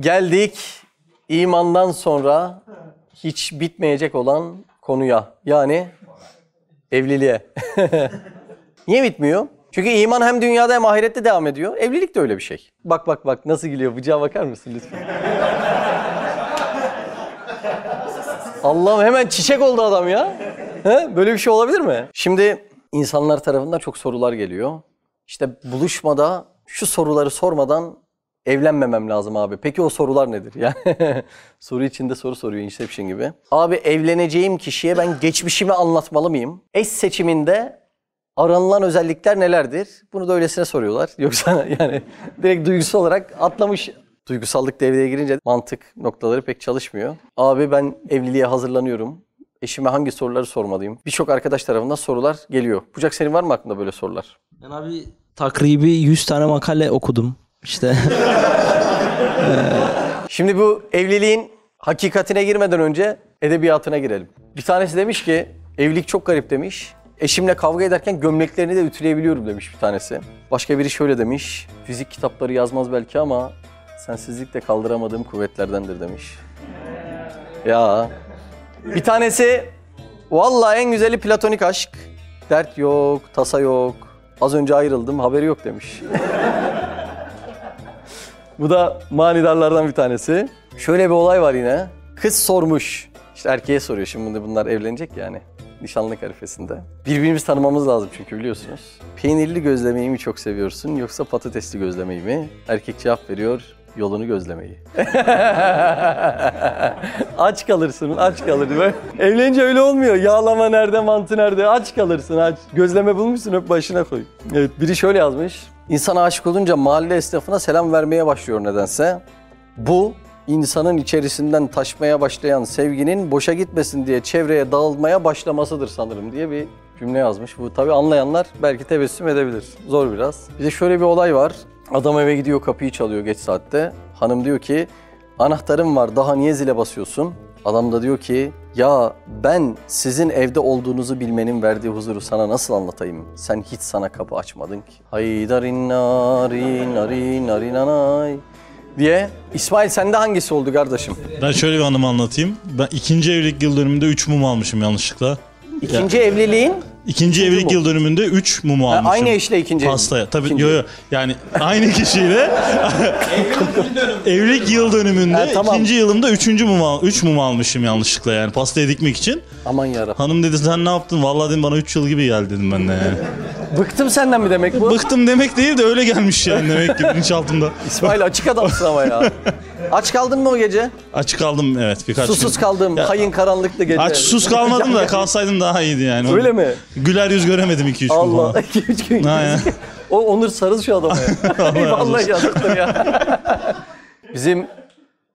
Geldik imandan sonra hiç bitmeyecek olan konuya. Yani evliliğe. Niye bitmiyor? Çünkü iman hem dünyada hem ahirette devam ediyor. Evlilik de öyle bir şey. Bak bak bak nasıl gülüyor. Bıçağa bakar mısın lütfen? Allah'ım hemen çiçek oldu adam ya. He? Böyle bir şey olabilir mi? Şimdi insanlar tarafından çok sorular geliyor. İşte buluşmada şu soruları sormadan evlenmemem lazım abi. Peki o sorular nedir? Yani soru içinde soru soruyor Inception gibi. Abi evleneceğim kişiye ben geçmişimi anlatmalı mıyım? Eş seçiminde aranılan özellikler nelerdir? Bunu da öylesine soruyorlar. Yoksa yani direkt duygusal olarak atlamış. Duygusallık devreye girince mantık noktaları pek çalışmıyor. Abi ben evliliğe hazırlanıyorum. Eşime hangi soruları sormalıyım? Birçok arkadaş tarafından sorular geliyor. Bucak senin var mı aklında böyle sorular? Ben abi takribi 100 tane makale okudum. İşte Şimdi bu evliliğin hakikatine girmeden önce edebiyatına girelim. Bir tanesi demiş ki evlilik çok garip demiş. Eşimle kavga ederken gömleklerini de ütüleyebiliyorum demiş bir tanesi. Başka biri şöyle demiş. Fizik kitapları yazmaz belki ama sensizlik de kaldıramadığım kuvvetlerdendir demiş. Ya. Bir tanesi vallahi en güzeli platonik aşk. Dert yok, tasa yok. Az önce ayrıldım, haberi yok demiş. Bu da manidarlardan bir tanesi. Şöyle bir olay var yine. Kız sormuş. İşte erkeğe soruyor şimdi bunlar evlenecek yani. Nişanlık arifesinde. Birbirimizi tanımamız lazım çünkü biliyorsunuz. Peynirli gözlemeyi mi çok seviyorsun yoksa patatesli gözlemeyi mi? Erkek cevap veriyor yolunu gözlemeyi. aç kalırsın, aç kalırsın. Böyle Evlenince öyle olmuyor. Yağlama nerede, mantı nerede? Aç kalırsın, aç. Gözleme bulmuşsun, öp başına koy. Evet, biri şöyle yazmış. İnsan aşık olunca mahalle esnafına selam vermeye başlıyor nedense. Bu insanın içerisinden taşmaya başlayan sevginin boşa gitmesin diye çevreye dağılmaya başlamasıdır sanırım diye bir cümle yazmış. Bu tabii anlayanlar belki tebessüm edebilir. Zor biraz. Bir de şöyle bir olay var. Adam eve gidiyor kapıyı çalıyor geç saatte. Hanım diyor ki anahtarım var daha niye zile basıyorsun? Adam da diyor ki ya ben sizin evde olduğunuzu bilmenin verdiği huzuru sana nasıl anlatayım? Sen hiç sana kapı açmadın ki. Haydarin narin narin narin anay diye. İsmail sende hangisi oldu kardeşim? Ben şöyle bir anımı anlatayım. Ben ikinci evlilik yıl dönümünde 3 mum almışım yanlışlıkla. İkinci evliliğin İkinci evlilik mum. yıl dönümünde 3 mum ha, almışım. aynı eşle ikinci. Pastaya. Tabii İkinci. yo yo. Yani aynı kişiyle evlilik yıl dönümünde Ha, tamam. ikinci yılımda üçüncü mum üç mum almışım yanlışlıkla yani pastaya dikmek için. Aman yarabbim. Hanım dedi sen ne yaptın? Vallahi dedim bana 3 yıl gibi geldi dedim ben de yani. Bıktım senden mi demek bu? Bıktım demek değil de öyle gelmiş yani demek ki bilinçaltımda. İsmail açık adamsın ama ya. Aç kaldın mı o gece? Açık kaldım evet birkaç Susuz gün. kaldım. Ya- Kayın karanlıkta gece. Aç sus kalmadım da kalsaydım daha iyiydi yani. Öyle mi? Güler yüz göremedim 2-3 gün falan. Allah. İki üç gün. Aynen. O Onur sarıl şu adama ya. Vallahi yazıktır ya. Bizim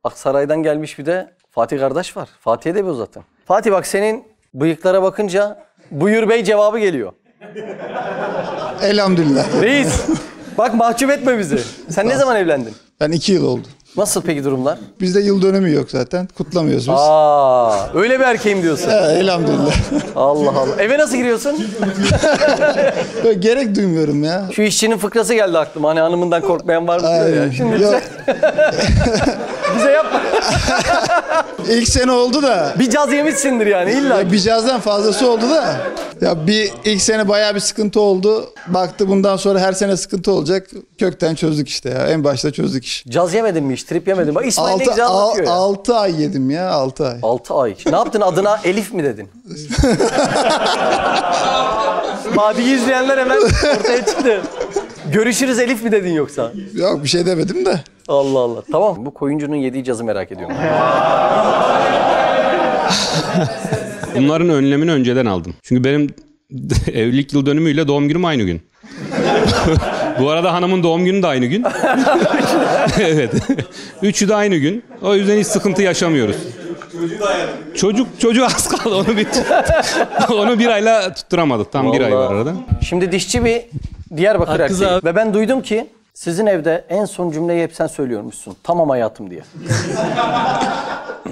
Aksaray'dan gelmiş bir de Fatih kardeş var. Fatih'e de bir uzatın. Fatih bak senin bıyıklara bakınca buyur bey cevabı geliyor. Elhamdülillah. Reis bak mahcup etme bizi. Sen ne zaman evlendin? Ben iki yıl oldu. Nasıl peki durumlar? Bizde yıl dönümü yok zaten. Kutlamıyoruz biz. Aa, öyle bir erkeğim diyorsun. Ha, elhamdülillah. Allah Allah. Eve nasıl giriyorsun? Böyle Gerek duymuyorum ya. Şu işçinin fıkrası geldi aklıma. Hani hanımından korkmayan var mı diyor ya. Şimdi Yok, bize yapma. ilk sene oldu da. Bir caz yemişsindir yani illa. Ya bir cazdan fazlası oldu da. Ya bir ilk sene bayağı bir sıkıntı oldu. Baktı bundan sonra her sene sıkıntı olacak. Kökten çözdük işte ya. En başta çözdük iş. Caz yemedin mi hiç? Trip yemedin mi? Bak İsmail ne Altı, güzel al, ya. altı ay yedim ya. Altı ay. 6 ay. Ne yaptın adına Elif mi dedin? Vadiyi izleyenler hemen ortaya çıktı. Görüşürüz Elif mi dedin yoksa? Yok bir şey demedim de. Allah Allah. Tamam. Bu koyuncunun yediği cazı merak ediyorum. Bunların önlemini önceden aldım. Çünkü benim evlilik yıl dönümüyle doğum günüm aynı gün. Bu arada hanımın doğum günü de aynı gün. evet. Üçü de aynı gün. O yüzden hiç sıkıntı yaşamıyoruz. Çocuk çocuğu az kaldı onu bir onu bir ayla tutturamadık. Tam bir ay var Vallahi. arada. Şimdi dişçi bir Diyarbakır Hakkız erkeği. abi. Ve ben duydum ki sizin evde en son cümleyi hep sen söylüyormuşsun. Tamam hayatım diye.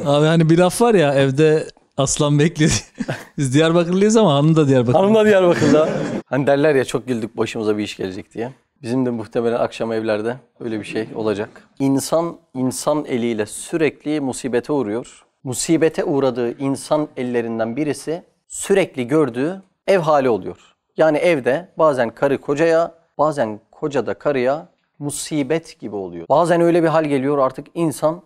abi hani bir laf var ya evde aslan bekledi. Biz Diyarbakırlıyız ama hanım da Diyarbakır. Hanım da Diyarbakır'da. hani derler ya çok güldük başımıza bir iş gelecek diye. Bizim de muhtemelen akşam evlerde öyle bir şey olacak. İnsan insan eliyle sürekli musibete uğruyor. Musibete uğradığı insan ellerinden birisi sürekli gördüğü ev hali oluyor. Yani evde bazen karı kocaya, bazen koca da karıya musibet gibi oluyor. Bazen öyle bir hal geliyor artık insan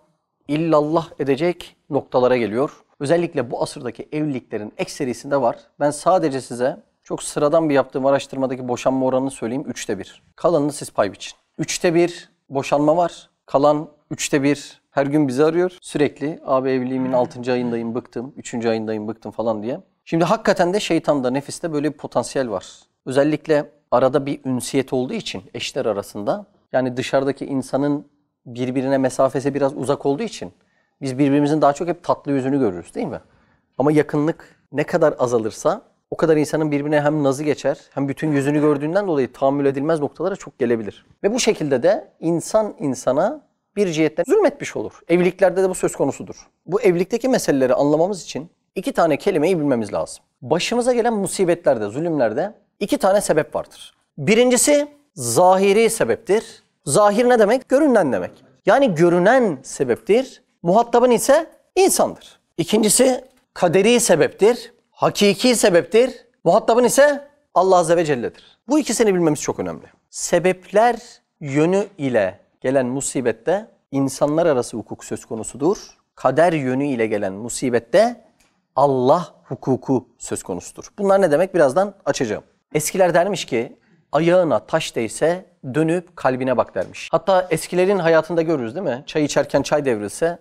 illallah edecek noktalara geliyor. Özellikle bu asırdaki evliliklerin ekserisinde var. Ben sadece size çok sıradan bir yaptığım araştırmadaki boşanma oranını söyleyeyim. Üçte bir. Kalanını siz pay biçin. Üçte bir boşanma var. Kalan üçte bir her gün bizi arıyor. Sürekli abi evliliğimin 6. ayındayım bıktım, 3. ayındayım bıktım falan diye. Şimdi hakikaten de şeytanda, nefiste böyle bir potansiyel var. Özellikle arada bir ünsiyet olduğu için eşler arasında yani dışarıdaki insanın birbirine mesafesi biraz uzak olduğu için biz birbirimizin daha çok hep tatlı yüzünü görürüz değil mi? Ama yakınlık ne kadar azalırsa o kadar insanın birbirine hem nazı geçer hem bütün yüzünü gördüğünden dolayı tahammül edilmez noktalara çok gelebilir. Ve bu şekilde de insan insana bir cihetten zulmetmiş olur. Evliliklerde de bu söz konusudur. Bu evlilikteki meseleleri anlamamız için iki tane kelimeyi bilmemiz lazım. Başımıza gelen musibetlerde, zulümlerde iki tane sebep vardır. Birincisi zahiri sebeptir. Zahir ne demek? Görünen demek. Yani görünen sebeptir. Muhatabın ise insandır. İkincisi kaderi sebeptir. Hakiki sebeptir. Muhatabın ise Allah Azze ve Celle'dir. Bu ikisini bilmemiz çok önemli. Sebepler yönü ile gelen musibette insanlar arası hukuk söz konusudur. Kader yönü ile gelen musibette Allah hukuku söz konusudur. Bunlar ne demek? Birazdan açacağım. Eskiler dermiş ki ayağına taş değse dönüp kalbine bak dermiş. Hatta eskilerin hayatında görürüz değil mi? Çay içerken çay devrilse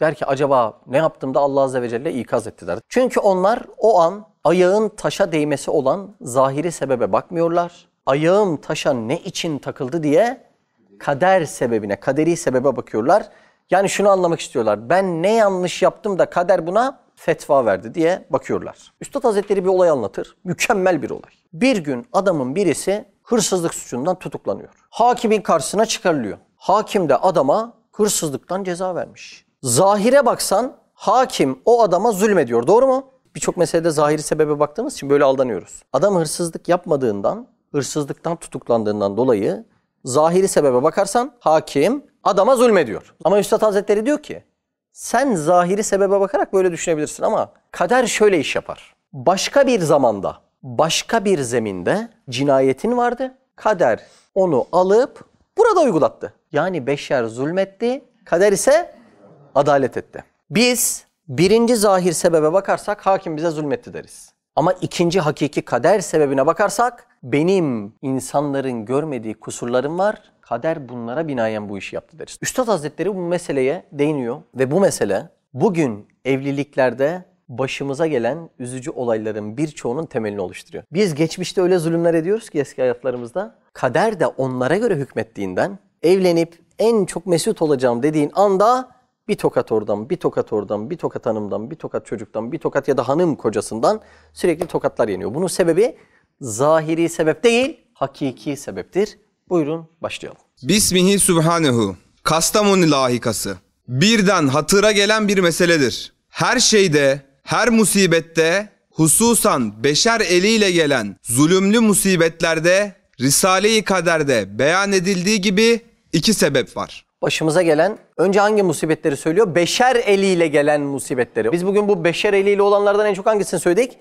der ki acaba ne yaptım da Allah Azze ve Celle ikaz etti der. Çünkü onlar o an ayağın taşa değmesi olan zahiri sebebe bakmıyorlar. Ayağım taşa ne için takıldı diye kader sebebine, kaderi sebebe bakıyorlar. Yani şunu anlamak istiyorlar. Ben ne yanlış yaptım da kader buna fetva verdi diye bakıyorlar. Üstad Hazretleri bir olay anlatır. Mükemmel bir olay. Bir gün adamın birisi hırsızlık suçundan tutuklanıyor. Hakimin karşısına çıkarılıyor. Hakim de adama hırsızlıktan ceza vermiş. Zahire baksan hakim o adama zulmediyor. Doğru mu? Birçok meselede zahiri sebebe baktığımız için böyle aldanıyoruz. Adam hırsızlık yapmadığından, hırsızlıktan tutuklandığından dolayı zahiri sebebe bakarsan hakim adama zulmediyor. Ama Üstad Hazretleri diyor ki sen zahiri sebebe bakarak böyle düşünebilirsin ama kader şöyle iş yapar. Başka bir zamanda, başka bir zeminde cinayetin vardı. Kader onu alıp burada uygulattı. Yani beşer zulmetti, kader ise adalet etti. Biz birinci zahir sebebe bakarsak hakim bize zulmetti deriz. Ama ikinci hakiki kader sebebine bakarsak benim insanların görmediği kusurlarım var. Kader bunlara binaen bu işi yaptı deriz. Üstad Hazretleri bu meseleye değiniyor ve bu mesele bugün evliliklerde başımıza gelen üzücü olayların birçoğunun temelini oluşturuyor. Biz geçmişte öyle zulümler ediyoruz ki eski hayatlarımızda. Kader de onlara göre hükmettiğinden evlenip en çok mesut olacağım dediğin anda bir tokat oradan, bir tokat oradan, bir tokat hanımdan, bir tokat çocuktan, bir tokat ya da hanım kocasından sürekli tokatlar yeniyor. Bunun sebebi zahiri sebep değil, hakiki sebeptir. Buyurun başlayalım. Bismihi Subhanehu. Kastamonu lahikası. Birden hatıra gelen bir meseledir. Her şeyde, her musibette, hususan beşer eliyle gelen zulümlü musibetlerde, Risale-i Kader'de beyan edildiği gibi iki sebep var. Başımıza gelen önce hangi musibetleri söylüyor? Beşer eliyle gelen musibetleri. Biz bugün bu beşer eliyle olanlardan en çok hangisini söyledik?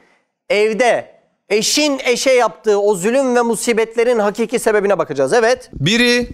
Evde eşin eşe yaptığı o zulüm ve musibetlerin hakiki sebebine bakacağız. Evet. Biri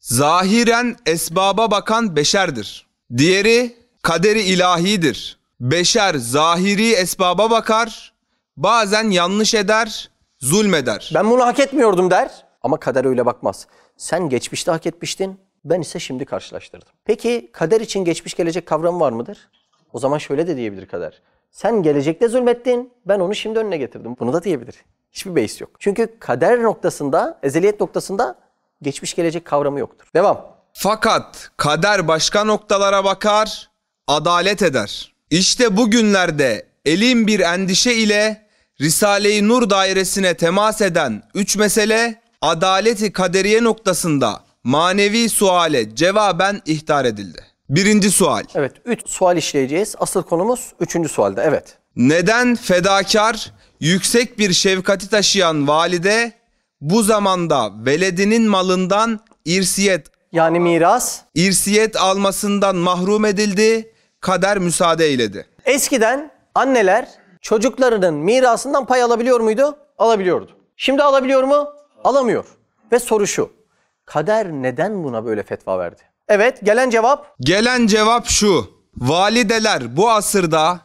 zahiren esbaba bakan beşerdir. Diğeri kaderi ilahidir. Beşer zahiri esbaba bakar, bazen yanlış eder, zulmeder. Ben bunu hak etmiyordum der. Ama kader öyle bakmaz. Sen geçmişte hak etmiştin. Ben ise şimdi karşılaştırdım. Peki kader için geçmiş gelecek kavramı var mıdır? O zaman şöyle de diyebilir kader. Sen gelecekte zulmettin. Ben onu şimdi önüne getirdim. Bunu da diyebilir. Hiçbir beis yok. Çünkü kader noktasında, ezeliyet noktasında geçmiş gelecek kavramı yoktur. Devam. Fakat kader başka noktalara bakar, adalet eder. İşte bugünlerde elin bir endişe ile Risale-i Nur dairesine temas eden üç mesele adaleti kaderiye noktasında manevi suale cevaben ihtar edildi. Birinci sual. Evet, üç sual işleyeceğiz. Asıl konumuz üçüncü sualde. Evet. Neden fedakar, yüksek bir şefkati taşıyan valide bu zamanda veledinin malından irsiyet Yani miras. irsiyet almasından mahrum edildi. Kader müsaade eyledi. Eskiden anneler çocuklarının mirasından pay alabiliyor muydu? Alabiliyordu. Şimdi alabiliyor mu? Alamıyor. Ve soru şu. Kader neden buna böyle fetva verdi? Evet, gelen cevap Gelen cevap şu. Valideler bu asırda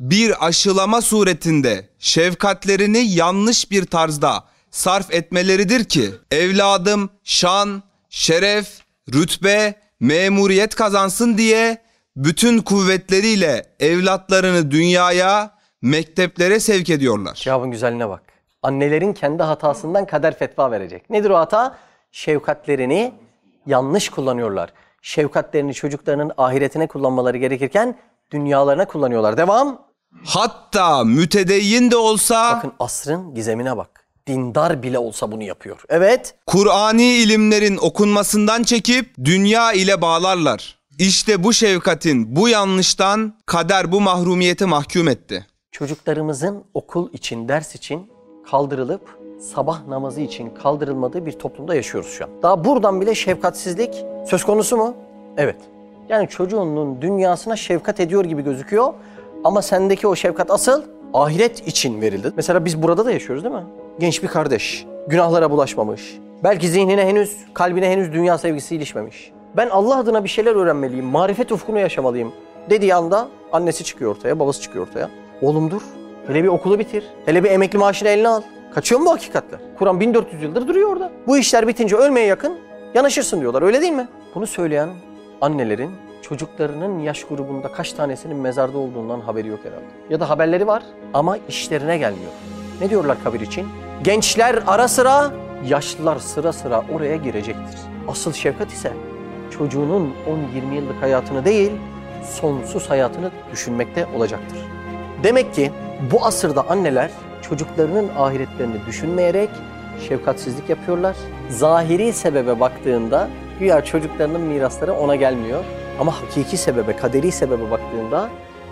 bir aşılama suretinde şefkatlerini yanlış bir tarzda sarf etmeleridir ki evladım şan, şeref, rütbe, memuriyet kazansın diye bütün kuvvetleriyle evlatlarını dünyaya, mekteplere sevk ediyorlar. Cevabın güzelliğine bak. Annelerin kendi hatasından kader fetva verecek. Nedir o hata? Şefkatlerini yanlış kullanıyorlar. Şefkatlerini çocuklarının ahiretine kullanmaları gerekirken dünyalarına kullanıyorlar. Devam. Hatta mütedeyyin de olsa Bakın asrın gizemine bak. Dindar bile olsa bunu yapıyor. Evet. Kur'ani ilimlerin okunmasından çekip dünya ile bağlarlar. İşte bu şefkatin, bu yanlıştan kader bu mahrumiyete mahkum etti. Çocuklarımızın okul için, ders için kaldırılıp sabah namazı için kaldırılmadığı bir toplumda yaşıyoruz şu an. Daha buradan bile şefkatsizlik söz konusu mu? Evet. Yani çocuğunun dünyasına şefkat ediyor gibi gözüküyor ama sendeki o şefkat asıl ahiret için verildi. Mesela biz burada da yaşıyoruz değil mi? Genç bir kardeş, günahlara bulaşmamış. Belki zihnine henüz, kalbine henüz dünya sevgisi ilişmemiş. Ben Allah adına bir şeyler öğrenmeliyim, marifet ufkunu yaşamalıyım dediği anda annesi çıkıyor ortaya, babası çıkıyor ortaya. Oğlum dur, hele bir okulu bitir, hele bir emekli maaşını eline al. Kaçıyor mu bu hakikatler? Kur'an 1400 yıldır duruyor orada. Bu işler bitince ölmeye yakın yanaşırsın diyorlar öyle değil mi? Bunu söyleyen annelerin çocuklarının yaş grubunda kaç tanesinin mezarda olduğundan haberi yok herhalde. Ya da haberleri var ama işlerine gelmiyor. Ne diyorlar kabir için? Gençler ara sıra, yaşlılar sıra sıra oraya girecektir. Asıl şefkat ise çocuğunun 10-20 yıllık hayatını değil, sonsuz hayatını düşünmekte olacaktır. Demek ki bu asırda anneler çocuklarının ahiretlerini düşünmeyerek şefkatsizlik yapıyorlar. Zahiri sebebe baktığında güya çocuklarının mirasları ona gelmiyor. Ama hakiki sebebe, kaderi sebebe baktığında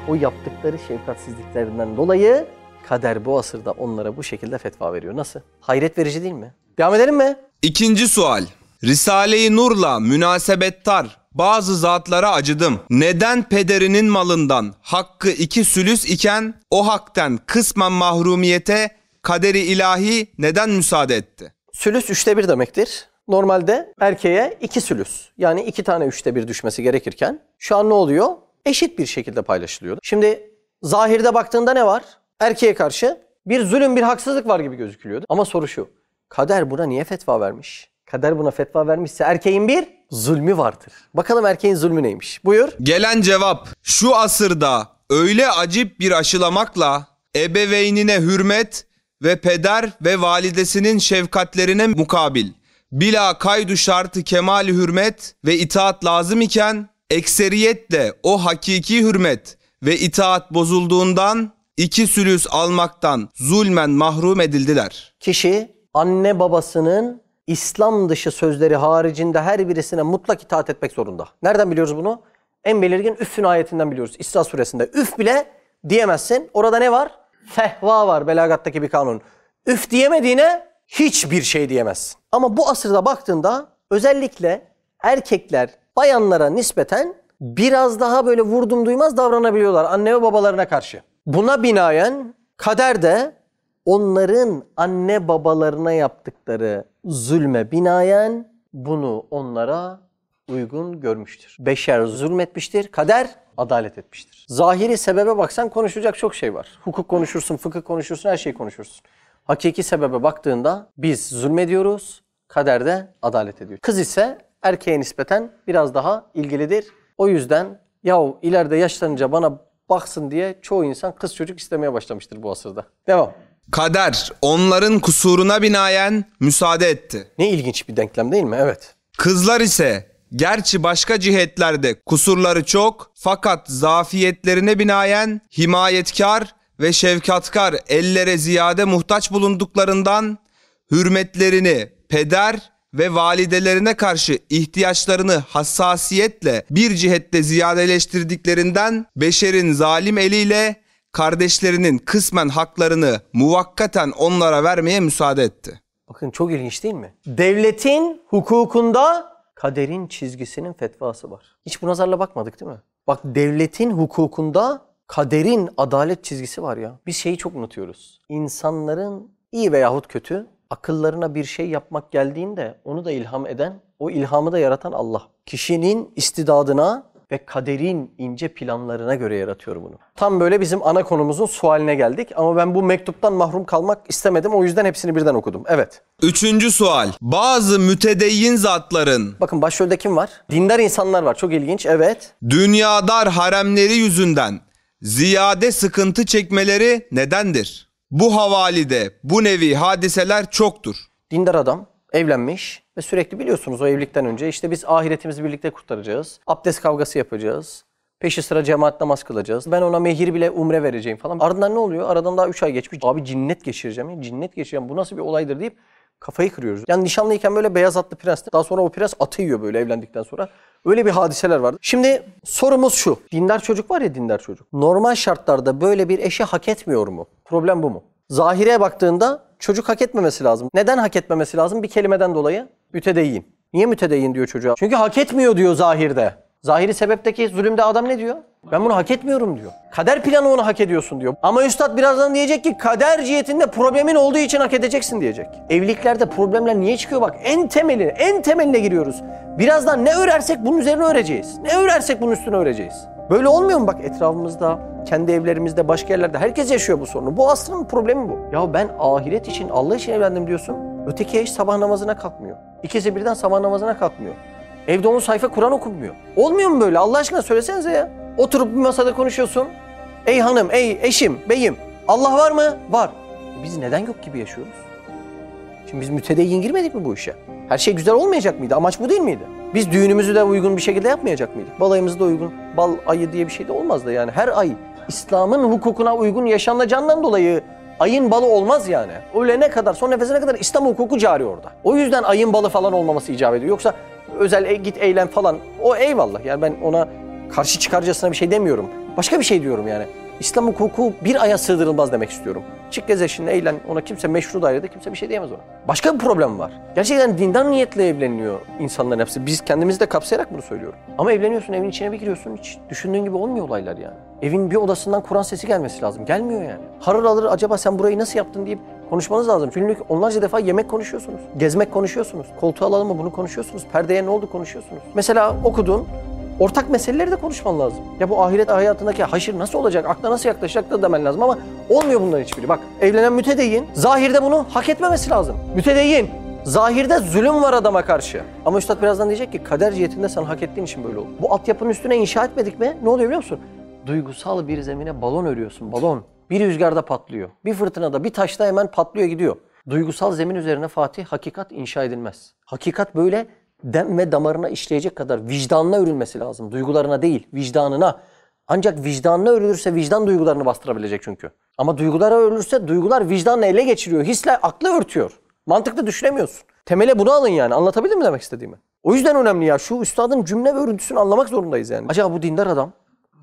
o yaptıkları şefkatsizliklerinden dolayı kader bu asırda onlara bu şekilde fetva veriyor. Nasıl? Hayret verici değil mi? Devam edelim mi? İkinci sual. Risale-i Nur'la münasebettar bazı zatlara acıdım. Neden pederinin malından hakkı iki sülüs iken o hakten kısmen mahrumiyete kaderi ilahi neden müsaade etti? Sülüs üçte bir demektir. Normalde erkeğe iki sülüs yani iki tane üçte bir düşmesi gerekirken şu an ne oluyor? Eşit bir şekilde paylaşılıyor. Şimdi zahirde baktığında ne var? Erkeğe karşı bir zulüm bir haksızlık var gibi gözükülüyordu. Ama soru şu. Kader buna niye fetva vermiş? Kader buna fetva vermişse erkeğin bir zulmü vardır. Bakalım erkeğin zulmü neymiş? Buyur. Gelen cevap şu asırda öyle acip bir aşılamakla ebeveynine hürmet ve peder ve validesinin şefkatlerine mukabil bila kaydu şartı kemali hürmet ve itaat lazım iken ekseriyetle o hakiki hürmet ve itaat bozulduğundan iki sülüs almaktan zulmen mahrum edildiler. Kişi anne babasının İslam dışı sözleri haricinde her birisine mutlak itaat etmek zorunda. Nereden biliyoruz bunu? En belirgin üffün ayetinden biliyoruz. İsra suresinde. Üf bile diyemezsin. Orada ne var? Fehva var belagattaki bir kanun. Üf diyemediğine hiçbir şey diyemezsin. Ama bu asırda baktığında özellikle erkekler bayanlara nispeten biraz daha böyle vurdum duymaz davranabiliyorlar anne ve babalarına karşı. Buna binaen kader de onların anne babalarına yaptıkları zulme binaen bunu onlara uygun görmüştür. Beşer zulmetmiştir, kader adalet etmiştir. Zahiri sebebe baksan konuşacak çok şey var. Hukuk konuşursun, fıkıh konuşursun, her şeyi konuşursun. Hakiki sebebe baktığında biz zulmediyoruz, kader de adalet ediyor. Kız ise erkeğe nispeten biraz daha ilgilidir. O yüzden yahu ileride yaşlanınca bana baksın diye çoğu insan kız çocuk istemeye başlamıştır bu asırda. Devam. Kader onların kusuruna binaen müsaade etti. Ne ilginç bir denklem değil mi? Evet. Kızlar ise gerçi başka cihetlerde kusurları çok fakat zafiyetlerine binaen himayetkar ve şefkatkar ellere ziyade muhtaç bulunduklarından hürmetlerini peder ve validelerine karşı ihtiyaçlarını hassasiyetle bir cihette ziyadeleştirdiklerinden beşerin zalim eliyle kardeşlerinin kısmen haklarını muvakkaten onlara vermeye müsaade etti. Bakın çok ilginç değil mi? Devletin hukukunda kaderin çizgisinin fetvası var. Hiç bu nazarla bakmadık değil mi? Bak devletin hukukunda kaderin adalet çizgisi var ya. Biz şeyi çok unutuyoruz. İnsanların iyi veyahut kötü akıllarına bir şey yapmak geldiğinde onu da ilham eden, o ilhamı da yaratan Allah. Kişinin istidadına ve kaderin ince planlarına göre yaratıyor bunu. Tam böyle bizim ana konumuzun sualine geldik ama ben bu mektuptan mahrum kalmak istemedim. O yüzden hepsini birden okudum. Evet. Üçüncü sual. Bazı mütedeyyin zatların Bakın başrolde kim var? Dindar insanlar var. Çok ilginç. Evet. dünyadar haremleri yüzünden ziyade sıkıntı çekmeleri nedendir? Bu havalide bu nevi hadiseler çoktur. Dindar adam evlenmiş ve sürekli biliyorsunuz o evlilikten önce işte biz ahiretimizi birlikte kurtaracağız. Abdest kavgası yapacağız. Peşi sıra cemaat namaz kılacağız. Ben ona mehir bile umre vereceğim falan. Ardından ne oluyor? Aradan daha 3 ay geçmiş. Abi cinnet geçireceğim ya. Cinnet geçireceğim. Bu nasıl bir olaydır deyip kafayı kırıyoruz. Yani nişanlıyken böyle beyaz atlı prens. Daha sonra o prens atı yiyor böyle evlendikten sonra. Öyle bir hadiseler vardı. Şimdi sorumuz şu. Dindar çocuk var ya dindar çocuk. Normal şartlarda böyle bir eşi hak etmiyor mu? Problem bu mu? Zahire baktığında çocuk hak etmemesi lazım. Neden hak etmemesi lazım? Bir kelimeden dolayı. Mütedeyyin. Niye mütedeyyin diyor çocuğa? Çünkü hak etmiyor diyor zahirde. Zahiri sebepteki zulümde adam ne diyor? Ben bunu hak etmiyorum diyor. Kader planı onu hak ediyorsun diyor. Ama üstad birazdan diyecek ki kader cihetinde problemin olduğu için hak edeceksin diyecek. Evliliklerde problemler niye çıkıyor bak en temeli, en temeline giriyoruz. Birazdan ne örersek bunun üzerine öreceğiz. Ne örersek bunun üstüne öreceğiz. Böyle olmuyor mu bak etrafımızda, kendi evlerimizde, başka yerlerde herkes yaşıyor bu sorunu. Bu aslında problemi bu. Ya ben ahiret için, Allah için evlendim diyorsun. Öteki eş sabah namazına kalkmıyor. İkisi birden sabah namazına kalkmıyor. Evde 10 sayfa Kur'an okunmuyor. Olmuyor mu böyle? Allah aşkına söylesenize ya. Oturup bir masada konuşuyorsun. Ey hanım, ey eşim, beyim. Allah var mı? Var. Biz neden yok gibi yaşıyoruz? Şimdi biz mütedeyyin girmedik mi bu işe? Her şey güzel olmayacak mıydı? Amaç bu değil miydi? Biz düğünümüzü de uygun bir şekilde yapmayacak mıydık? Balayımızı da uygun. Bal ayı diye bir şey de olmazdı yani. Her ay İslam'ın hukukuna uygun yaşanacağından dolayı ayın balı olmaz yani. Ölene kadar, son nefesine kadar İslam hukuku cari orada. O yüzden ayın balı falan olmaması icap ediyor. Yoksa özel e, git eğlen falan o eyvallah. Yani ben ona karşı çıkarcasına bir şey demiyorum. Başka bir şey diyorum yani. İslam hukuku bir aya sığdırılmaz demek istiyorum. Çık gez eşinle eğlen ona kimse meşru dairede kimse bir şey diyemez ona. Başka bir problem var. Gerçekten dindar niyetle evleniyor insanların hepsi. Biz kendimizi de kapsayarak bunu söylüyorum. Ama evleniyorsun evin içine bir giriyorsun hiç düşündüğün gibi olmuyor olaylar yani. Evin bir odasından Kur'an sesi gelmesi lazım. Gelmiyor yani. Harır alır acaba sen burayı nasıl yaptın deyip konuşmanız lazım. Günlük onlarca defa yemek konuşuyorsunuz. Gezmek konuşuyorsunuz. Koltuğu alalım mı bunu konuşuyorsunuz. Perdeye ne oldu konuşuyorsunuz. Mesela okudun ortak meseleleri de konuşman lazım. Ya bu ahiret hayatındaki haşir nasıl olacak, akla nasıl yaklaşacak da demen lazım ama olmuyor bunların hiçbiri. Bak evlenen mütedeyyin, zahirde bunu hak etmemesi lazım. Mütedeyyin, zahirde zulüm var adama karşı. Ama Üstad birazdan diyecek ki kader cihetinde sen hak ettiğin için böyle oldu. Bu altyapının üstüne inşa etmedik mi ne oluyor biliyor musun? Duygusal bir zemine balon örüyorsun, balon. Bir rüzgarda patlıyor, bir fırtınada, bir taşta hemen patlıyor gidiyor. Duygusal zemin üzerine Fatih hakikat inşa edilmez. Hakikat böyle dem ve damarına işleyecek kadar vicdanına örülmesi lazım. Duygularına değil, vicdanına. Ancak vicdanına örülürse vicdan duygularını bastırabilecek çünkü. Ama duygulara örülürse duygular vicdanla ele geçiriyor. Hisle aklı örtüyor. Mantıklı düşünemiyorsun. Temele bunu alın yani. Anlatabildim mi demek istediğimi? O yüzden önemli ya. Şu üstadın cümle ve örüntüsünü anlamak zorundayız yani. Acaba bu dindar adam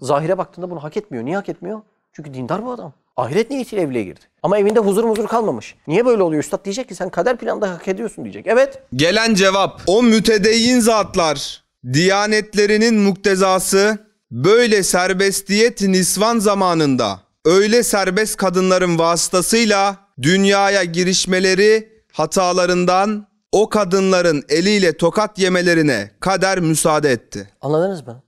zahire baktığında bunu hak etmiyor. Niye hak etmiyor? Çünkü dindar bu adam. Ahiret niyetiyle evliliğe girdi. Ama evinde huzur huzur kalmamış. Niye böyle oluyor? Üstad diyecek ki sen kader planında hak ediyorsun diyecek. Evet. Gelen cevap o mütedeyyin zatlar diyanetlerinin muktezası böyle serbestiyet nisvan zamanında öyle serbest kadınların vasıtasıyla dünyaya girişmeleri hatalarından o kadınların eliyle tokat yemelerine kader müsaade etti. Anladınız mı?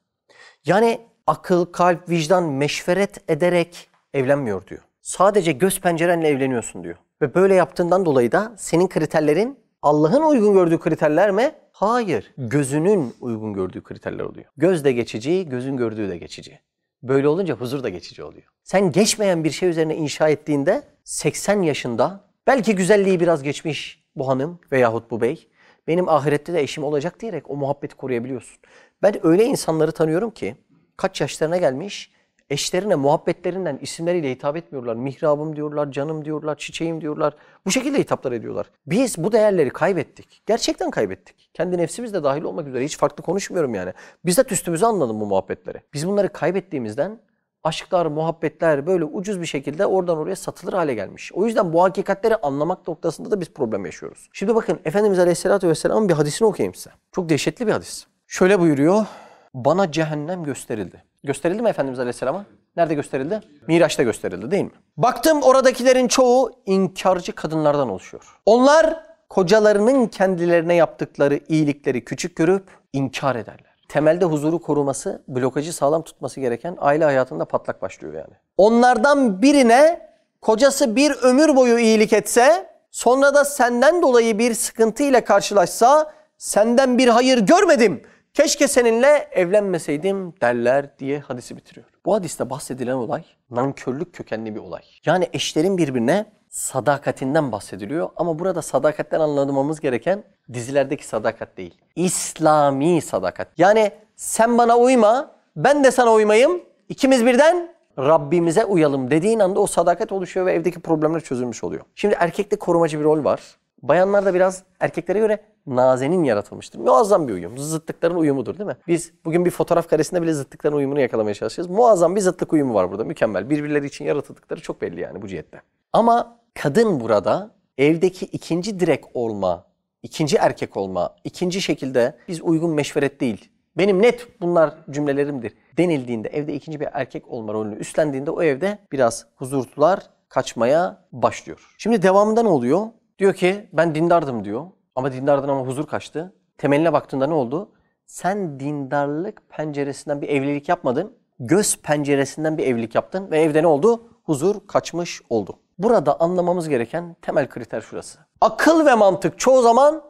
Yani akıl, kalp, vicdan meşveret ederek evlenmiyor diyor. Sadece göz pencerenle evleniyorsun diyor. Ve böyle yaptığından dolayı da senin kriterlerin Allah'ın uygun gördüğü kriterler mi? Hayır. Gözünün uygun gördüğü kriterler oluyor. Göz de geçici, gözün gördüğü de geçici. Böyle olunca huzur da geçici oluyor. Sen geçmeyen bir şey üzerine inşa ettiğinde 80 yaşında belki güzelliği biraz geçmiş bu hanım veyahut bu bey benim ahirette de eşim olacak diyerek o muhabbeti koruyabiliyorsun. Ben öyle insanları tanıyorum ki kaç yaşlarına gelmiş eşlerine muhabbetlerinden isimleriyle hitap etmiyorlar. Mihrabım diyorlar, canım diyorlar, çiçeğim diyorlar. Bu şekilde hitaplar ediyorlar. Biz bu değerleri kaybettik. Gerçekten kaybettik. Kendi nefsimiz de dahil olmak üzere hiç farklı konuşmuyorum yani. Bizzat üstümüze anladım bu muhabbetleri. Biz bunları kaybettiğimizden aşklar, muhabbetler böyle ucuz bir şekilde oradan oraya satılır hale gelmiş. O yüzden bu hakikatleri anlamak noktasında da biz problem yaşıyoruz. Şimdi bakın Efendimiz Aleyhisselatü Vesselam'ın bir hadisini okuyayım size. Çok dehşetli bir hadis. Şöyle buyuruyor. Bana cehennem gösterildi. Gösterildi mi Efendimiz Aleyhisselam'a? Nerede gösterildi? Miraç'ta gösterildi değil mi? Baktım oradakilerin çoğu inkarcı kadınlardan oluşuyor. Onlar kocalarının kendilerine yaptıkları iyilikleri küçük görüp inkar ederler. Temelde huzuru koruması, blokajı sağlam tutması gereken aile hayatında patlak başlıyor yani. Onlardan birine kocası bir ömür boyu iyilik etse, sonra da senden dolayı bir sıkıntıyla karşılaşsa, senden bir hayır görmedim. Keşke seninle evlenmeseydim derler diye hadisi bitiriyor. Bu hadiste bahsedilen olay nankörlük kökenli bir olay. Yani eşlerin birbirine sadakatinden bahsediliyor ama burada sadakatten anladığımız gereken dizilerdeki sadakat değil. İslami sadakat. Yani sen bana uyma, ben de sana uymayayım. İkimiz birden Rabbimize uyalım dediğin anda o sadakat oluşuyor ve evdeki problemler çözülmüş oluyor. Şimdi erkekte korumacı bir rol var. Bayanlar da biraz erkeklere göre nazenin yaratılmıştır. Muazzam bir uyum. Zıtlıkların uyumudur değil mi? Biz bugün bir fotoğraf karesinde bile zıtlıkların uyumunu yakalamaya çalışıyoruz. Muazzam bir zıtlık uyumu var burada. Mükemmel. Birbirleri için yaratıldıkları çok belli yani bu cihette. Ama kadın burada evdeki ikinci direk olma, ikinci erkek olma, ikinci şekilde biz uygun meşveret değil. Benim net bunlar cümlelerimdir. Denildiğinde evde ikinci bir erkek olma rolünü üstlendiğinde o evde biraz huzurtular kaçmaya başlıyor. Şimdi devamında ne oluyor? Diyor ki ben dindardım diyor. Ama dindardan ama huzur kaçtı. Temeline baktığında ne oldu? Sen dindarlık penceresinden bir evlilik yapmadın. Göz penceresinden bir evlilik yaptın ve evde ne oldu? Huzur kaçmış oldu. Burada anlamamız gereken temel kriter şurası. Akıl ve mantık çoğu zaman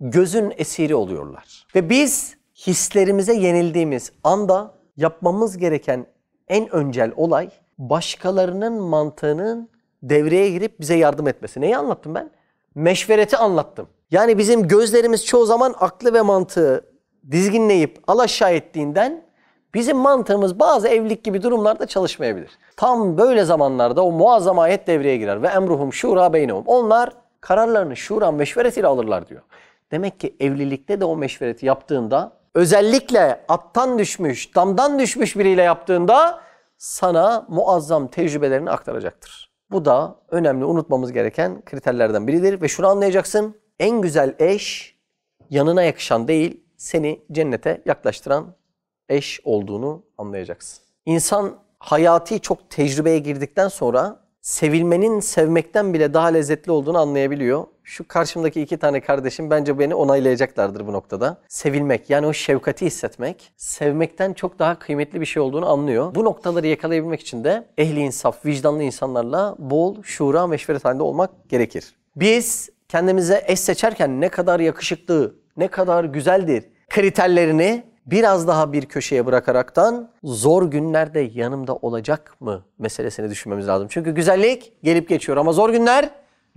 gözün esiri oluyorlar. Ve biz hislerimize yenildiğimiz anda yapmamız gereken en öncel olay başkalarının mantığının devreye girip bize yardım etmesi. Neyi anlattım ben? Meşvereti anlattım. Yani bizim gözlerimiz çoğu zaman aklı ve mantığı dizginleyip alaşağı ettiğinden bizim mantığımız bazı evlilik gibi durumlarda çalışmayabilir. Tam böyle zamanlarda o muazzam ayet devreye girer ve emruhum şura beynehum. Onlar kararlarını şura meşveretiyle alırlar diyor. Demek ki evlilikte de o meşvereti yaptığında özellikle attan düşmüş, damdan düşmüş biriyle yaptığında sana muazzam tecrübelerini aktaracaktır. Bu da önemli unutmamız gereken kriterlerden biridir ve şunu anlayacaksın. En güzel eş yanına yakışan değil, seni cennete yaklaştıran eş olduğunu anlayacaksın. İnsan hayati çok tecrübeye girdikten sonra sevilmenin sevmekten bile daha lezzetli olduğunu anlayabiliyor. Şu karşımdaki iki tane kardeşim bence beni onaylayacaklardır bu noktada. Sevilmek yani o şefkati hissetmek sevmekten çok daha kıymetli bir şey olduğunu anlıyor. Bu noktaları yakalayabilmek için de ehli insaf, vicdanlı insanlarla bol şura meşveret halinde olmak gerekir. Biz kendimize eş seçerken ne kadar yakışıklı, ne kadar güzeldir kriterlerini biraz daha bir köşeye bırakaraktan zor günlerde yanımda olacak mı meselesini düşünmemiz lazım. Çünkü güzellik gelip geçiyor ama zor günler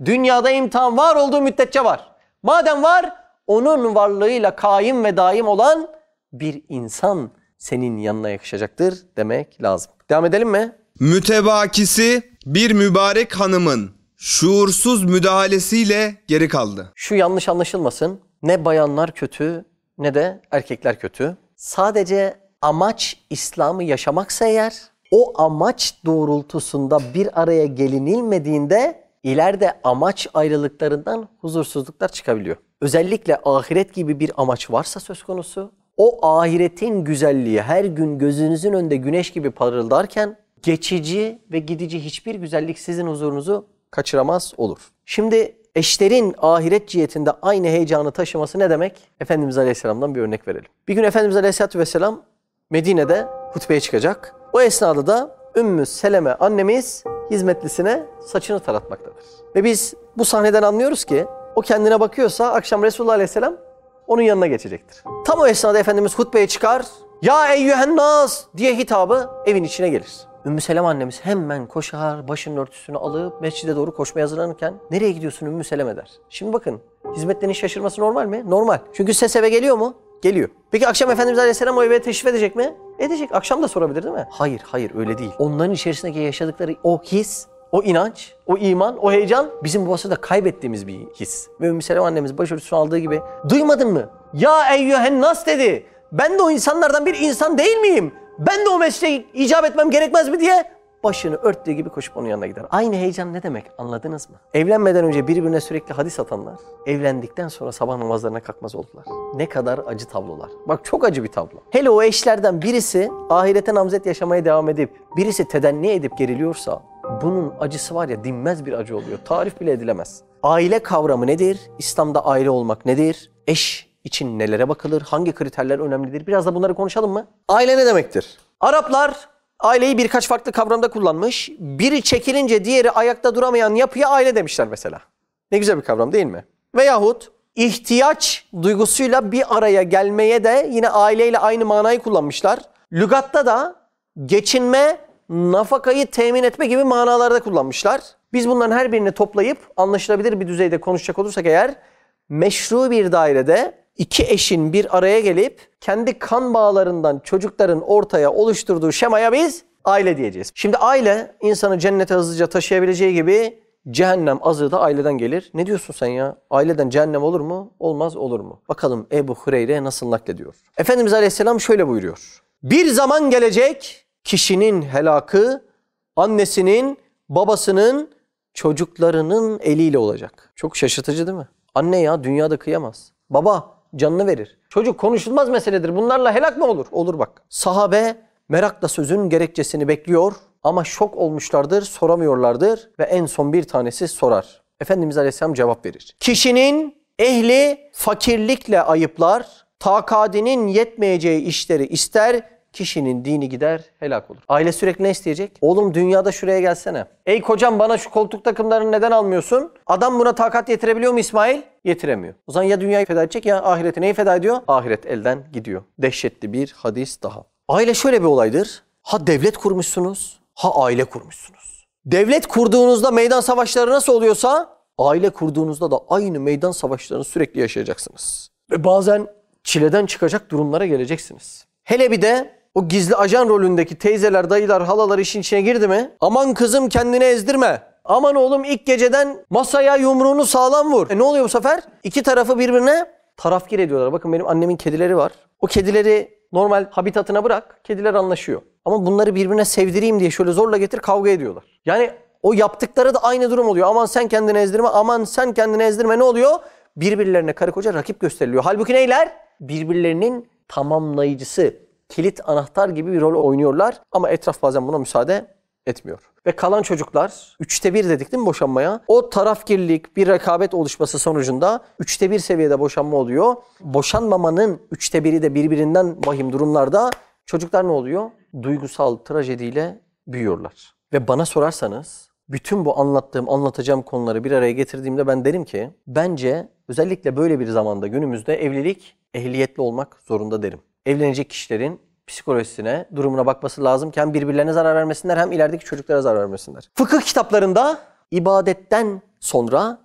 dünyada imtihan var olduğu müddetçe var. Madem var onun varlığıyla kaim ve daim olan bir insan senin yanına yakışacaktır demek lazım. Devam edelim mi? Mütebakisi bir mübarek hanımın şuursuz müdahalesiyle geri kaldı. Şu yanlış anlaşılmasın. Ne bayanlar kötü ne de erkekler kötü. Sadece amaç İslam'ı yaşamaksa eğer o amaç doğrultusunda bir araya gelinilmediğinde ileride amaç ayrılıklarından huzursuzluklar çıkabiliyor. Özellikle ahiret gibi bir amaç varsa söz konusu o ahiretin güzelliği her gün gözünüzün önünde güneş gibi parıldarken geçici ve gidici hiçbir güzellik sizin huzurunuzu kaçıramaz olur. Şimdi eşlerin ahiret cihetinde aynı heyecanı taşıması ne demek? Efendimiz Aleyhisselam'dan bir örnek verelim. Bir gün Efendimiz Aleyhisselatü Vesselam Medine'de hutbeye çıkacak. O esnada da Ümmü Seleme annemiz hizmetlisine saçını taratmaktadır. Ve biz bu sahneden anlıyoruz ki o kendine bakıyorsa akşam Resulullah Aleyhisselam onun yanına geçecektir. Tam o esnada Efendimiz hutbeye çıkar. Ya eyyühen nas diye hitabı evin içine gelir. Ümmü Seleme annemiz hemen koşar, başının örtüsünü alıp mescide doğru koşmaya hazırlanırken nereye gidiyorsun Ümmü Seleme der. Şimdi bakın hizmetlerin şaşırması normal mi? Normal. Çünkü ses eve geliyor mu? Geliyor. Peki akşam Efendimiz Aleyhisselam o eve teşrif edecek mi? Edecek. Akşam da sorabilir değil mi? Hayır, hayır öyle değil. Onların içerisindeki yaşadıkları o his, o inanç, o iman, o heyecan bizim bu asırda kaybettiğimiz bir his. Ve Ümmü Seleme annemiz başörtüsünü aldığı gibi duymadın mı? Ya eyyühen nas dedi. Ben de o insanlardan bir insan değil miyim? Ben de o mesleği icap etmem gerekmez mi diye başını örttüğü gibi koşup onun yanına gider. Aynı heyecan ne demek anladınız mı? Evlenmeden önce birbirine sürekli hadis atanlar evlendikten sonra sabah namazlarına kalkmaz oldular. Ne kadar acı tablolar. Bak çok acı bir tablo. Hele o eşlerden birisi ahirete namzet yaşamaya devam edip birisi tedenni edip geriliyorsa bunun acısı var ya dinmez bir acı oluyor. Tarif bile edilemez. Aile kavramı nedir? İslam'da aile olmak nedir? Eş için nelere bakılır? Hangi kriterler önemlidir? Biraz da bunları konuşalım mı? Aile ne demektir? Araplar aileyi birkaç farklı kavramda kullanmış. Biri çekilince diğeri ayakta duramayan yapıya aile demişler mesela. Ne güzel bir kavram değil mi? Veyahut ihtiyaç duygusuyla bir araya gelmeye de yine aileyle aynı manayı kullanmışlar. Lügatta da geçinme, nafakayı temin etme gibi manalarda kullanmışlar. Biz bunların her birini toplayıp anlaşılabilir bir düzeyde konuşacak olursak eğer meşru bir dairede iki eşin bir araya gelip kendi kan bağlarından çocukların ortaya oluşturduğu şemaya biz aile diyeceğiz. Şimdi aile insanı cennete hızlıca taşıyabileceği gibi cehennem azığı da aileden gelir. Ne diyorsun sen ya? Aileden cehennem olur mu? Olmaz olur mu? Bakalım Ebu Hureyre nasıl naklediyor? Efendimiz Aleyhisselam şöyle buyuruyor. Bir zaman gelecek kişinin helakı annesinin, babasının, çocuklarının eliyle olacak. Çok şaşırtıcı değil mi? Anne ya dünyada kıyamaz. Baba canını verir. Çocuk konuşulmaz meseledir. Bunlarla helak mı olur? Olur bak. Sahabe merakla sözün gerekçesini bekliyor ama şok olmuşlardır, soramıyorlardır ve en son bir tanesi sorar. Efendimiz Aleyhisselam cevap verir. Kişinin ehli fakirlikle ayıplar, takadinin yetmeyeceği işleri ister, kişinin dini gider helak olur. Aile sürekli ne isteyecek? Oğlum dünyada şuraya gelsene. Ey kocam bana şu koltuk takımlarını neden almıyorsun? Adam buna takat yetirebiliyor mu İsmail? Yetiremiyor. O zaman ya dünyayı feda edecek ya ahireti neyi feda ediyor? Ahiret elden gidiyor. Dehşetli bir hadis daha. Aile şöyle bir olaydır. Ha devlet kurmuşsunuz, ha aile kurmuşsunuz. Devlet kurduğunuzda meydan savaşları nasıl oluyorsa aile kurduğunuzda da aynı meydan savaşlarını sürekli yaşayacaksınız. Ve bazen çileden çıkacak durumlara geleceksiniz. Hele bir de o gizli ajan rolündeki teyzeler, dayılar, halalar işin içine girdi mi? Aman kızım kendini ezdirme. Aman oğlum ilk geceden masaya yumruğunu sağlam vur. E ne oluyor bu sefer? İki tarafı birbirine tarafgir ediyorlar. Bakın benim annemin kedileri var. O kedileri normal habitatına bırak. Kediler anlaşıyor. Ama bunları birbirine sevdireyim diye şöyle zorla getir kavga ediyorlar. Yani o yaptıkları da aynı durum oluyor. Aman sen kendini ezdirme, aman sen kendini ezdirme ne oluyor? Birbirlerine karı koca rakip gösteriliyor. Halbuki neyler? Birbirlerinin tamamlayıcısı, kilit anahtar gibi bir rol oynuyorlar. Ama etraf bazen buna müsaade etmiyor. Ve kalan çocuklar üçte bir dedik değil mi boşanmaya? O tarafgirlik, bir rekabet oluşması sonucunda üçte bir seviyede boşanma oluyor. Boşanmamanın üçte biri de birbirinden vahim durumlarda çocuklar ne oluyor? Duygusal trajediyle büyüyorlar. Ve bana sorarsanız bütün bu anlattığım, anlatacağım konuları bir araya getirdiğimde ben derim ki bence özellikle böyle bir zamanda günümüzde evlilik ehliyetli olmak zorunda derim. Evlenecek kişilerin psikolojisine, durumuna bakması lazım ki hem birbirlerine zarar vermesinler hem ilerideki çocuklara zarar vermesinler. Fıkıh kitaplarında ibadetten sonra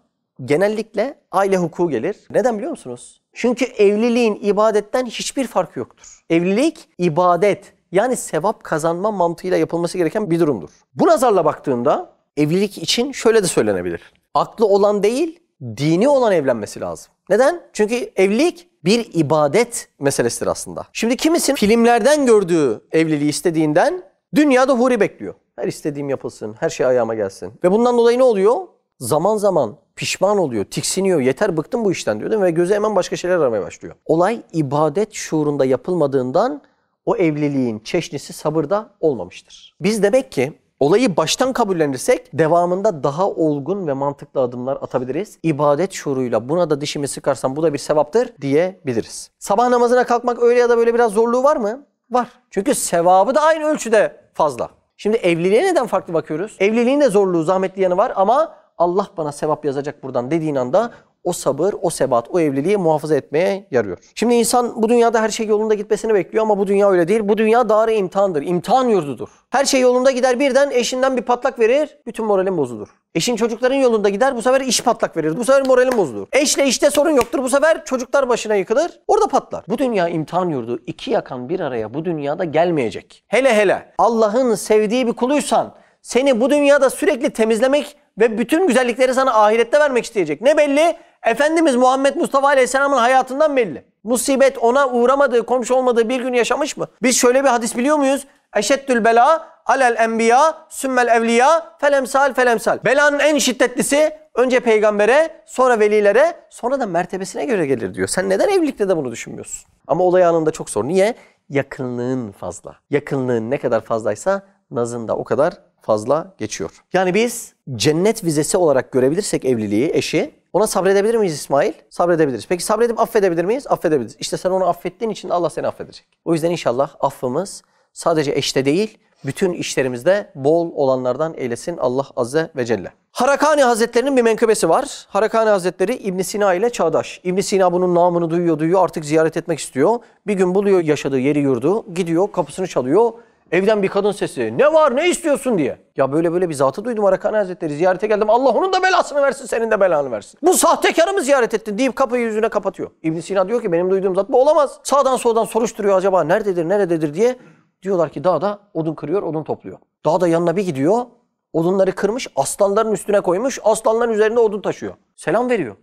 genellikle aile hukuku gelir. Neden biliyor musunuz? Çünkü evliliğin ibadetten hiçbir farkı yoktur. Evlilik ibadet yani sevap kazanma mantığıyla yapılması gereken bir durumdur. Bu nazarla baktığında evlilik için şöyle de söylenebilir. Aklı olan değil, dini olan evlenmesi lazım. Neden? Çünkü evlilik bir ibadet meselesidir aslında. Şimdi kimisinin filmlerden gördüğü evliliği istediğinden dünyada huri bekliyor. Her istediğim yapılsın, her şey ayağıma gelsin. Ve bundan dolayı ne oluyor? Zaman zaman pişman oluyor, tiksiniyor, yeter bıktım bu işten diyor değil mi? Ve gözü hemen başka şeyler aramaya başlıyor. Olay ibadet şuurunda yapılmadığından o evliliğin çeşnisi sabırda olmamıştır. Biz demek ki olayı baştan kabullenirsek devamında daha olgun ve mantıklı adımlar atabiliriz. İbadet şuuruyla buna da dişimi sıkarsam bu da bir sevaptır diyebiliriz. Sabah namazına kalkmak öyle ya da böyle biraz zorluğu var mı? Var. Çünkü sevabı da aynı ölçüde fazla. Şimdi evliliğe neden farklı bakıyoruz? Evliliğin de zorluğu, zahmetli yanı var ama Allah bana sevap yazacak buradan dediğin anda o sabır, o sebat, o evliliği muhafaza etmeye yarıyor. Şimdi insan bu dünyada her şey yolunda gitmesini bekliyor ama bu dünya öyle değil. Bu dünya darı imtihandır, imtihan yurdudur. Her şey yolunda gider birden eşinden bir patlak verir, bütün moralin bozulur. Eşin çocukların yolunda gider bu sefer iş patlak verir. Bu sefer moralin bozulur. Eşle işte sorun yoktur bu sefer çocuklar başına yıkılır. Orada patlar. Bu dünya imtihan yurdu. iki yakan bir araya bu dünyada gelmeyecek. Hele hele Allah'ın sevdiği bir kuluysan seni bu dünyada sürekli temizlemek ve bütün güzellikleri sana ahirette vermek isteyecek. Ne belli? Efendimiz Muhammed Mustafa Aleyhisselam'ın hayatından belli. Musibet ona uğramadığı, komşu olmadığı bir gün yaşamış mı? Biz şöyle bir hadis biliyor muyuz? Eşeddül bela alel enbiya sümmel evliya felemsal felemsal. Belanın en şiddetlisi önce peygambere, sonra velilere, sonra da mertebesine göre gelir diyor. Sen neden evlilikte de bunu düşünmüyorsun? Ama olay anında çok zor. Niye? Yakınlığın fazla. Yakınlığın ne kadar fazlaysa nazın da o kadar fazla geçiyor. Yani biz cennet vizesi olarak görebilirsek evliliği, eşi, ona sabredebilir miyiz İsmail? Sabredebiliriz. Peki sabredip affedebilir miyiz? Affedebiliriz. İşte sen onu affettiğin için Allah seni affedecek. O yüzden inşallah affımız sadece eşte değil, bütün işlerimizde bol olanlardan eylesin Allah Azze ve Celle. Harakani Hazretleri'nin bir menkıbesi var. Harakani Hazretleri İbn Sina ile çağdaş. İbn Sina bunun namını duyuyor, duyuyor artık ziyaret etmek istiyor. Bir gün buluyor yaşadığı yeri yurdu, gidiyor kapısını çalıyor. Evden bir kadın sesi. Ne var ne istiyorsun diye. Ya böyle böyle bir zatı duydum Harakani Hazretleri. Ziyarete geldim. Allah onun da belasını versin senin de belanı versin. Bu sahtekarı mı ziyaret ettin deyip kapıyı yüzüne kapatıyor. İbn Sina diyor ki benim duyduğum zat bu olamaz. Sağdan soldan soruşturuyor acaba nerededir nerededir diye. Diyorlar ki dağda odun kırıyor odun topluyor. Dağda yanına bir gidiyor. Odunları kırmış aslanların üstüne koymuş. Aslanların üzerinde odun taşıyor. Selam veriyor.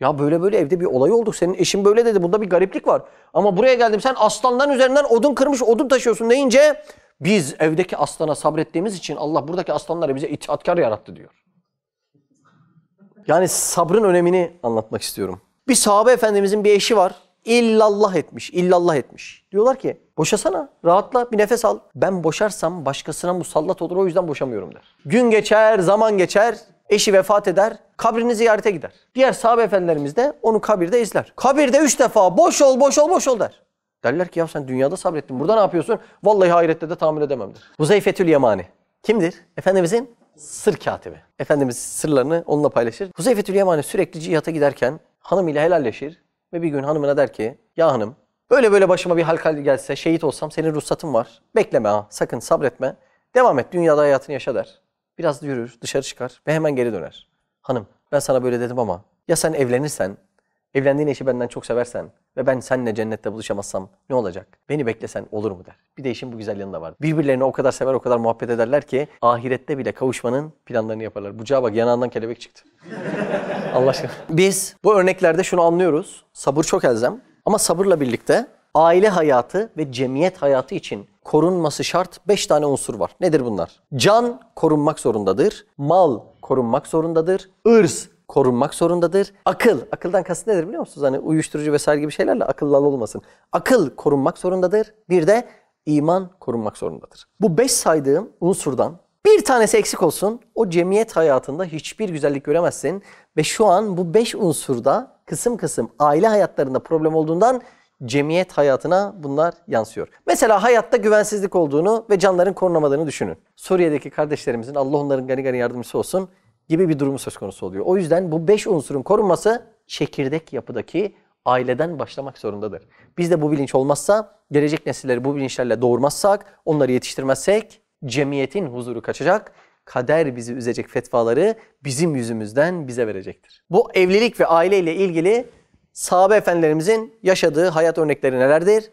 Ya böyle böyle evde bir olay oldu. Senin eşin böyle dedi. Bunda bir gariplik var. Ama buraya geldim sen aslanların üzerinden odun kırmış odun taşıyorsun deyince biz evdeki aslana sabrettiğimiz için Allah buradaki aslanları bize itaatkar yarattı diyor. Yani sabrın önemini anlatmak istiyorum. Bir sahabe efendimizin bir eşi var. İllallah etmiş, illallah etmiş. Diyorlar ki boşasana, rahatla, bir nefes al. Ben boşarsam başkasına musallat olur o yüzden boşamıyorum der. Gün geçer, zaman geçer, eşi vefat eder, kabrini ziyarete gider. Diğer sahabe efendilerimiz de onu kabirde izler. Kabirde üç defa boş ol, boş ol, boş ol der. Derler ki ya sen dünyada sabrettin. Burada ne yapıyorsun? Vallahi ahirette de tahammül edemem der. Huzeyfetül Yemani. Kimdir? Efendimizin sır katibi. Efendimiz sırlarını onunla paylaşır. Huzeyfetül Yemani sürekli cihata giderken hanımıyla helalleşir. Ve bir gün hanımına der ki ya hanım böyle böyle başıma bir hal gelse şehit olsam senin ruhsatın var. Bekleme ha sakın sabretme. Devam et dünyada hayatını yaşa der. Biraz yürür dışarı çıkar ve hemen geri döner. Hanım ben sana böyle dedim ama ya sen evlenirsen Evlendiğin eşi benden çok seversen ve ben seninle cennette buluşamazsam ne olacak? Beni beklesen olur mu der. Bir de işin bu güzel yanı da var. Birbirlerini o kadar sever o kadar muhabbet ederler ki ahirette bile kavuşmanın planlarını yaparlar. Bucağa bak yanağından kelebek çıktı. Allah aşkına. Biz bu örneklerde şunu anlıyoruz. Sabır çok elzem ama sabırla birlikte aile hayatı ve cemiyet hayatı için korunması şart 5 tane unsur var. Nedir bunlar? Can korunmak zorundadır. Mal korunmak zorundadır. Irz korunmak zorundadır. Akıl, akıldan kastı nedir biliyor musunuz? Hani uyuşturucu vesaire gibi şeylerle akıllı olmasın. Akıl korunmak zorundadır. Bir de iman korunmak zorundadır. Bu beş saydığım unsurdan bir tanesi eksik olsun. O cemiyet hayatında hiçbir güzellik göremezsin. Ve şu an bu beş unsurda kısım kısım aile hayatlarında problem olduğundan cemiyet hayatına bunlar yansıyor. Mesela hayatta güvensizlik olduğunu ve canların korunamadığını düşünün. Suriye'deki kardeşlerimizin Allah onların gani gani yardımcısı olsun gibi bir durumu söz konusu oluyor. O yüzden bu beş unsurun korunması çekirdek yapıdaki aileden başlamak zorundadır. Bizde bu bilinç olmazsa, gelecek nesilleri bu bilinçlerle doğurmazsak, onları yetiştirmezsek cemiyetin huzuru kaçacak. Kader bizi üzecek fetvaları bizim yüzümüzden bize verecektir. Bu evlilik ve aile ile ilgili sahabe efendilerimizin yaşadığı hayat örnekleri nelerdir?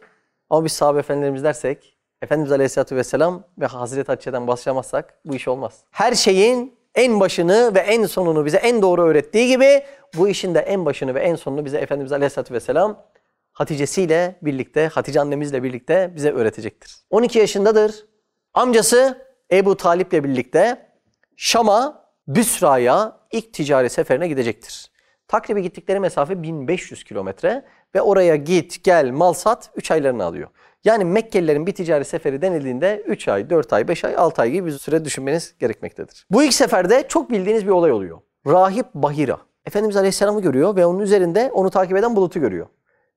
Ama biz sahabe efendilerimiz dersek, Efendimiz Aleyhisselatü Vesselam ve Hazreti Hatice'den başlamazsak bu iş olmaz. Her şeyin en başını ve en sonunu bize en doğru öğrettiği gibi bu işin de en başını ve en sonunu bize Efendimiz Aleyhisselatü Vesselam Hatice'siyle birlikte, Hatice annemizle birlikte bize öğretecektir. 12 yaşındadır. Amcası Ebu Talip'le birlikte Şam'a, Büsra'ya ilk ticari seferine gidecektir. Takribi gittikleri mesafe 1500 kilometre ve oraya git, gel, mal sat 3 aylarını alıyor. Yani Mekkelilerin bir ticari seferi denildiğinde 3 ay, 4 ay, 5 ay, 6 ay gibi bir süre düşünmeniz gerekmektedir. Bu ilk seferde çok bildiğiniz bir olay oluyor. Rahip Bahira. Efendimiz Aleyhisselam'ı görüyor ve onun üzerinde onu takip eden bulutu görüyor.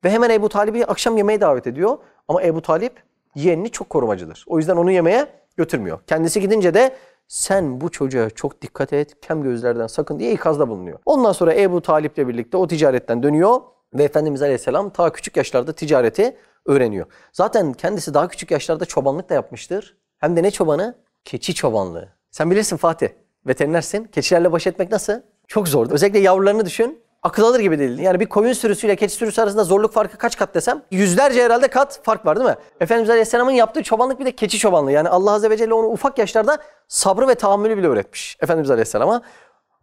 Ve hemen Ebu Talib'i akşam yemeğe davet ediyor. Ama Ebu Talip yeğenini çok korumacıdır. O yüzden onu yemeğe götürmüyor. Kendisi gidince de sen bu çocuğa çok dikkat et, kem gözlerden sakın diye ikazda bulunuyor. Ondan sonra Ebu Talip'le birlikte o ticaretten dönüyor ve Efendimiz Aleyhisselam ta küçük yaşlarda ticareti öğreniyor. Zaten kendisi daha küçük yaşlarda çobanlık da yapmıştır. Hem de ne çobanı? Keçi çobanlığı. Sen bilirsin Fatih, veterinersin. Keçilerle baş etmek nasıl? Çok zordu. Özellikle yavrularını düşün. Akıl alır gibi değil. Yani bir koyun sürüsüyle keçi sürüsü arasında zorluk farkı kaç kat desem? Yüzlerce herhalde kat fark var değil mi? Efendimiz Aleyhisselam'ın yaptığı çobanlık bir de keçi çobanlığı. Yani Allah Azze ve Celle onu ufak yaşlarda sabrı ve tahammülü bile öğretmiş. Efendimiz Aleyhisselam'a.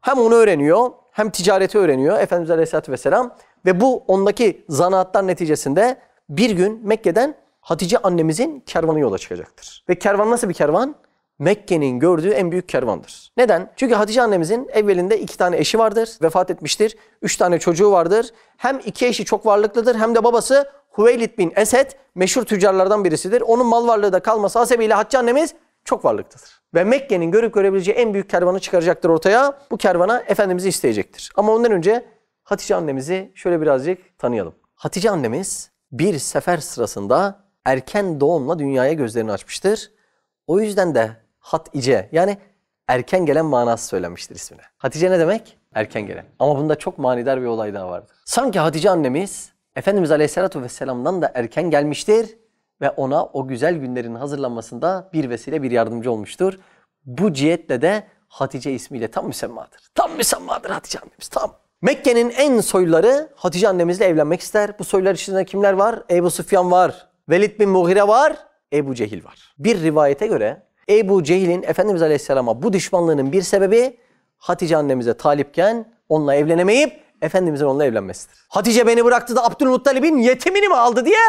Hem onu öğreniyor hem ticareti öğreniyor Efendimiz Aleyhisselatü Vesselam. Ve bu ondaki zanaatlar neticesinde bir gün Mekke'den Hatice annemizin kervanı yola çıkacaktır. Ve kervan nasıl bir kervan? Mekke'nin gördüğü en büyük kervandır. Neden? Çünkü Hatice annemizin evvelinde iki tane eşi vardır, vefat etmiştir. Üç tane çocuğu vardır. Hem iki eşi çok varlıklıdır hem de babası Hüveylid bin Esed meşhur tüccarlardan birisidir. Onun mal varlığı da kalması hasebiyle Hatice annemiz çok varlıklıdır. Ve Mekke'nin görüp görebileceği en büyük kervanı çıkaracaktır ortaya. Bu kervana Efendimiz'i isteyecektir. Ama ondan önce Hatice annemizi şöyle birazcık tanıyalım. Hatice annemiz bir sefer sırasında erken doğumla dünyaya gözlerini açmıştır. O yüzden de Hatice yani erken gelen manası söylenmiştir ismine. Hatice ne demek? Erken gelen. Ama bunda çok manidar bir olay daha vardır. Sanki Hatice annemiz Efendimiz Aleyhisselatü Vesselam'dan da erken gelmiştir ve ona o güzel günlerin hazırlanmasında bir vesile bir yardımcı olmuştur. Bu cihetle de Hatice ismiyle tam müsemmadır. Tam müsemmadır Hatice annemiz tam. Mekke'nin en soyluları Hatice annemizle evlenmek ister. Bu soylular içinde kimler var? Ebu Süfyan var. Velid bin Mughire var. Ebu Cehil var. Bir rivayete göre Ebu Cehil'in Efendimiz Aleyhisselam'a bu düşmanlığının bir sebebi Hatice annemize talipken onunla evlenemeyip Efendimizin onunla evlenmesidir. Hatice beni bıraktı da Abdülmuttalib'in yetimini mi aldı diye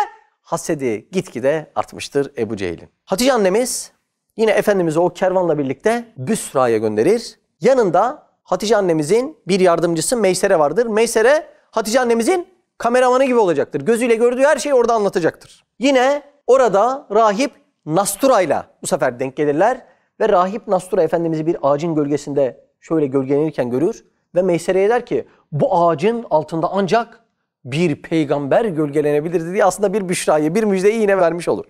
hasedi gitgide artmıştır Ebu Cehil'in. Hatice annemiz yine Efendimiz'i o kervanla birlikte Büsra'ya gönderir. Yanında Hatice annemizin bir yardımcısı Meysere vardır. Meysere Hatice annemizin kameramanı gibi olacaktır. Gözüyle gördüğü her şeyi orada anlatacaktır. Yine orada rahip Nastura'yla bu sefer denk gelirler ve rahip Nastura Efendimiz'i bir ağacın gölgesinde şöyle gölgelenirken görür ve Meysere'ye der ki bu ağacın altında ancak bir peygamber gölgelenebilirdi diye aslında bir büşrayı, bir müjdeyi yine vermiş olur.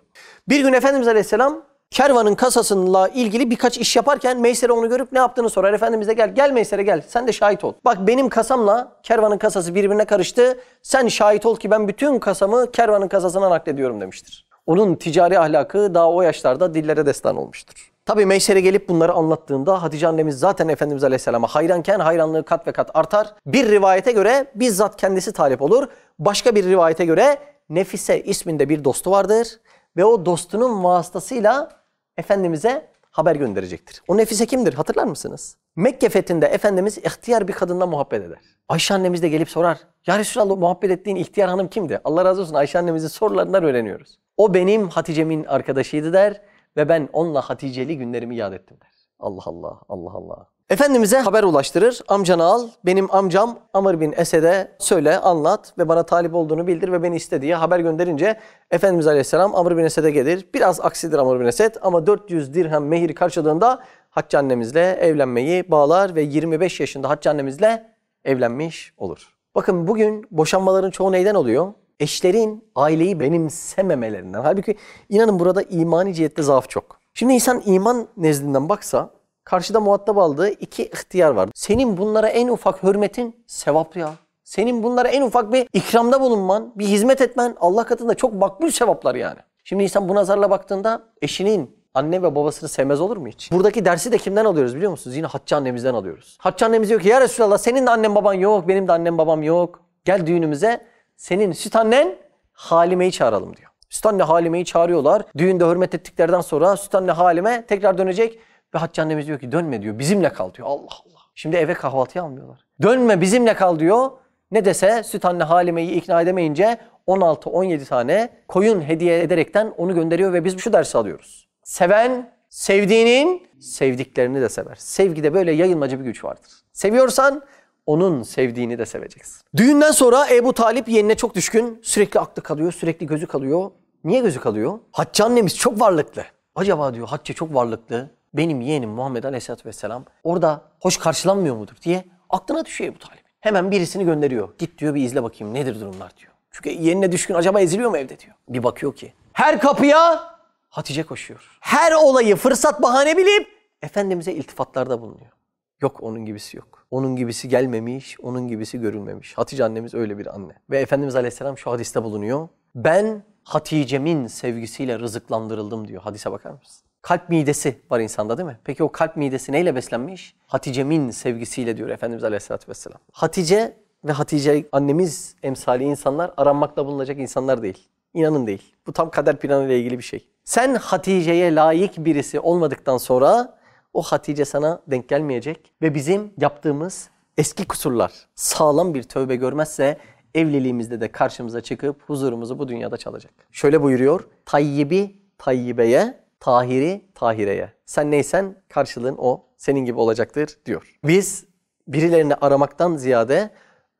Bir gün Efendimiz Aleyhisselam kervanın kasasıyla ilgili birkaç iş yaparken Meysere onu görüp ne yaptığını sorar. Efendimiz de gel, gel Meysere gel sen de şahit ol. Bak benim kasamla kervanın kasası birbirine karıştı. Sen şahit ol ki ben bütün kasamı kervanın kasasına naklediyorum demiştir. Onun ticari ahlakı daha o yaşlarda dillere destan olmuştur. Tabi Meysere gelip bunları anlattığında Hatice annemiz zaten Efendimiz Aleyhisselam'a hayranken hayranlığı kat ve kat artar. Bir rivayete göre bizzat kendisi talip olur. Başka bir rivayete göre Nefise isminde bir dostu vardır. Ve o dostunun vasıtasıyla Efendimiz'e haber gönderecektir. O Nefise kimdir hatırlar mısınız? Mekke fethinde Efendimiz ihtiyar bir kadınla muhabbet eder. Ayşe annemiz de gelip sorar. Ya Resulallah muhabbet ettiğin ihtiyar hanım kimdi? Allah razı olsun Ayşe annemizin sorularından öğreniyoruz. O benim Hatice'min arkadaşıydı der ve ben onunla Hatice'li günlerimi yad ettim der. Allah Allah, Allah Allah. Efendimiz'e haber ulaştırır. Amcanı al, benim amcam Amr bin Esed'e söyle, anlat ve bana talip olduğunu bildir ve beni iste diye haber gönderince Efendimiz Aleyhisselam Amr bin Esed'e gelir. Biraz aksidir Amr bin Esed ama 400 dirhem mehir karşılığında Hatice annemizle evlenmeyi bağlar ve 25 yaşında Hatice annemizle evlenmiş olur. Bakın bugün boşanmaların çoğu neyden oluyor? Eşlerin aileyi benimsememelerinden. Halbuki inanın burada imani cihette zaaf çok. Şimdi insan iman nezdinden baksa karşıda muhatap aldığı iki ihtiyar var. Senin bunlara en ufak hürmetin sevap ya. Senin bunlara en ufak bir ikramda bulunman, bir hizmet etmen Allah katında çok makbul sevaplar yani. Şimdi insan bu nazarla baktığında eşinin anne ve babasını sevmez olur mu hiç? Buradaki dersi de kimden alıyoruz biliyor musunuz? Yine Hatice annemizden alıyoruz. Hatice annemiz diyor ki ya Resulallah senin de annen baban yok, benim de annem babam yok. Gel düğünümüze senin süt annen Halime'yi çağıralım diyor. Süt anne Halime'yi çağırıyorlar. Düğünde hürmet ettiklerden sonra süt anne Halime tekrar dönecek. Ve Hatice annemiz diyor ki dönme diyor bizimle kal diyor. Allah Allah. Şimdi eve kahvaltıya almıyorlar. Dönme bizimle kal diyor. Ne dese süt anne Halime'yi ikna edemeyince 16-17 tane koyun hediye ederekten onu gönderiyor ve biz şu dersi alıyoruz. Seven sevdiğinin sevdiklerini de sever. Sevgide böyle yayılmacı bir güç vardır. Seviyorsan onun sevdiğini de seveceksin. Düğünden sonra Ebu Talip yeğenine çok düşkün. Sürekli aklı kalıyor, sürekli gözü kalıyor. Niye gözü kalıyor? Hatice annemiz çok varlıklı. Acaba diyor Hatice çok varlıklı. Benim yeğenim Muhammed Aleyhisselatü Vesselam orada hoş karşılanmıyor mudur diye aklına düşüyor Ebu Talip. Hemen birisini gönderiyor. Git diyor bir izle bakayım nedir durumlar diyor. Çünkü yeğenine düşkün acaba eziliyor mu evde diyor. Bir bakıyor ki her kapıya Hatice koşuyor. Her olayı fırsat bahane bilip Efendimiz'e iltifatlarda bulunuyor. Yok onun gibisi yok. Onun gibisi gelmemiş, onun gibisi görülmemiş. Hatice annemiz öyle bir anne. Ve Efendimiz Aleyhisselam şu hadiste bulunuyor. Ben Hatice'min sevgisiyle rızıklandırıldım diyor. Hadise bakar mısın? Kalp midesi var insanda değil mi? Peki o kalp midesi neyle beslenmiş? Hatice'min sevgisiyle diyor Efendimiz Aleyhisselatü Vesselam. Hatice ve Hatice annemiz emsali insanlar aranmakla bulunacak insanlar değil. İnanın değil. Bu tam kader planı ile ilgili bir şey. Sen Hatice'ye layık birisi olmadıktan sonra O Hatice sana denk gelmeyecek ve bizim yaptığımız eski kusurlar sağlam bir tövbe görmezse evliliğimizde de karşımıza çıkıp huzurumuzu bu dünyada çalacak. Şöyle buyuruyor. Tayyibi tayyibeye, tahiri tahireye. Sen neysen karşılığın o senin gibi olacaktır diyor. Biz birilerini aramaktan ziyade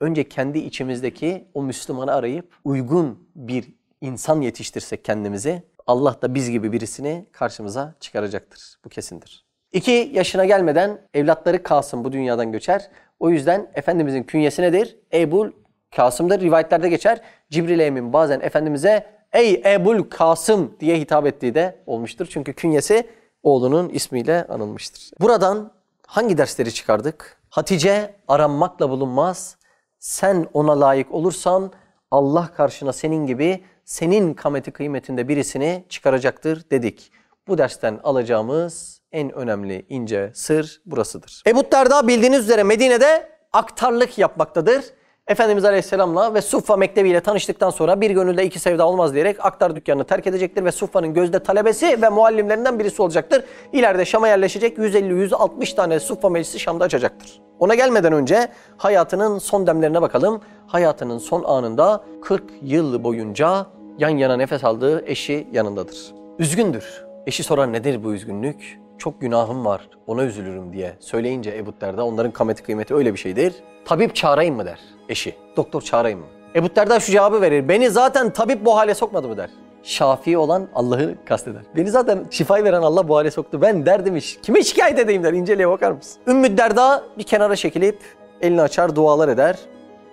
önce kendi içimizdeki o Müslümanı arayıp uygun bir insan yetiştirsek kendimizi Allah da biz gibi birisini karşımıza çıkaracaktır. Bu kesindir. İki yaşına gelmeden evlatları Kasım bu dünyadan göçer. O yüzden Efendimizin künyesi nedir? Ebul Kasım'dır. Rivayetlerde geçer. Cibril Emin bazen Efendimiz'e ey Ebul Kasım diye hitap ettiği de olmuştur. Çünkü künyesi oğlunun ismiyle anılmıştır. Buradan hangi dersleri çıkardık? Hatice aranmakla bulunmaz. Sen ona layık olursan Allah karşına senin gibi senin kameti kıymetinde birisini çıkaracaktır dedik. Bu dersten alacağımız en önemli ince sır burasıdır. Ebu Derda bildiğiniz üzere Medine'de aktarlık yapmaktadır. Efendimiz Aleyhisselam'la ve Suffa Mektebi ile tanıştıktan sonra bir gönülde iki sevda olmaz diyerek aktar dükkanını terk edecektir ve Suffa'nın gözde talebesi ve muallimlerinden birisi olacaktır. İleride Şam'a yerleşecek 150-160 tane Suffa meclisi Şam'da açacaktır. Ona gelmeden önce hayatının son demlerine bakalım. Hayatının son anında 40 yıl boyunca yan yana nefes aldığı eşi yanındadır. Üzgündür. Eşi sorar nedir bu üzgünlük? Çok günahım var ona üzülürüm diye söyleyince Ebu Derda onların kameti kıymeti öyle bir şeydir. Tabip çağırayım mı der eşi. Doktor çağırayım mı? Ebu Derda şu cevabı verir. Beni zaten tabip bu hale sokmadı mı der. Şafii olan Allah'ı kasteder. Beni zaten şifayı veren Allah bu hale soktu. Ben derdim iş. Kime şikayet edeyim der. İnceliğe bakar mısın? Ümmü Derda bir kenara çekilip elini açar dualar eder.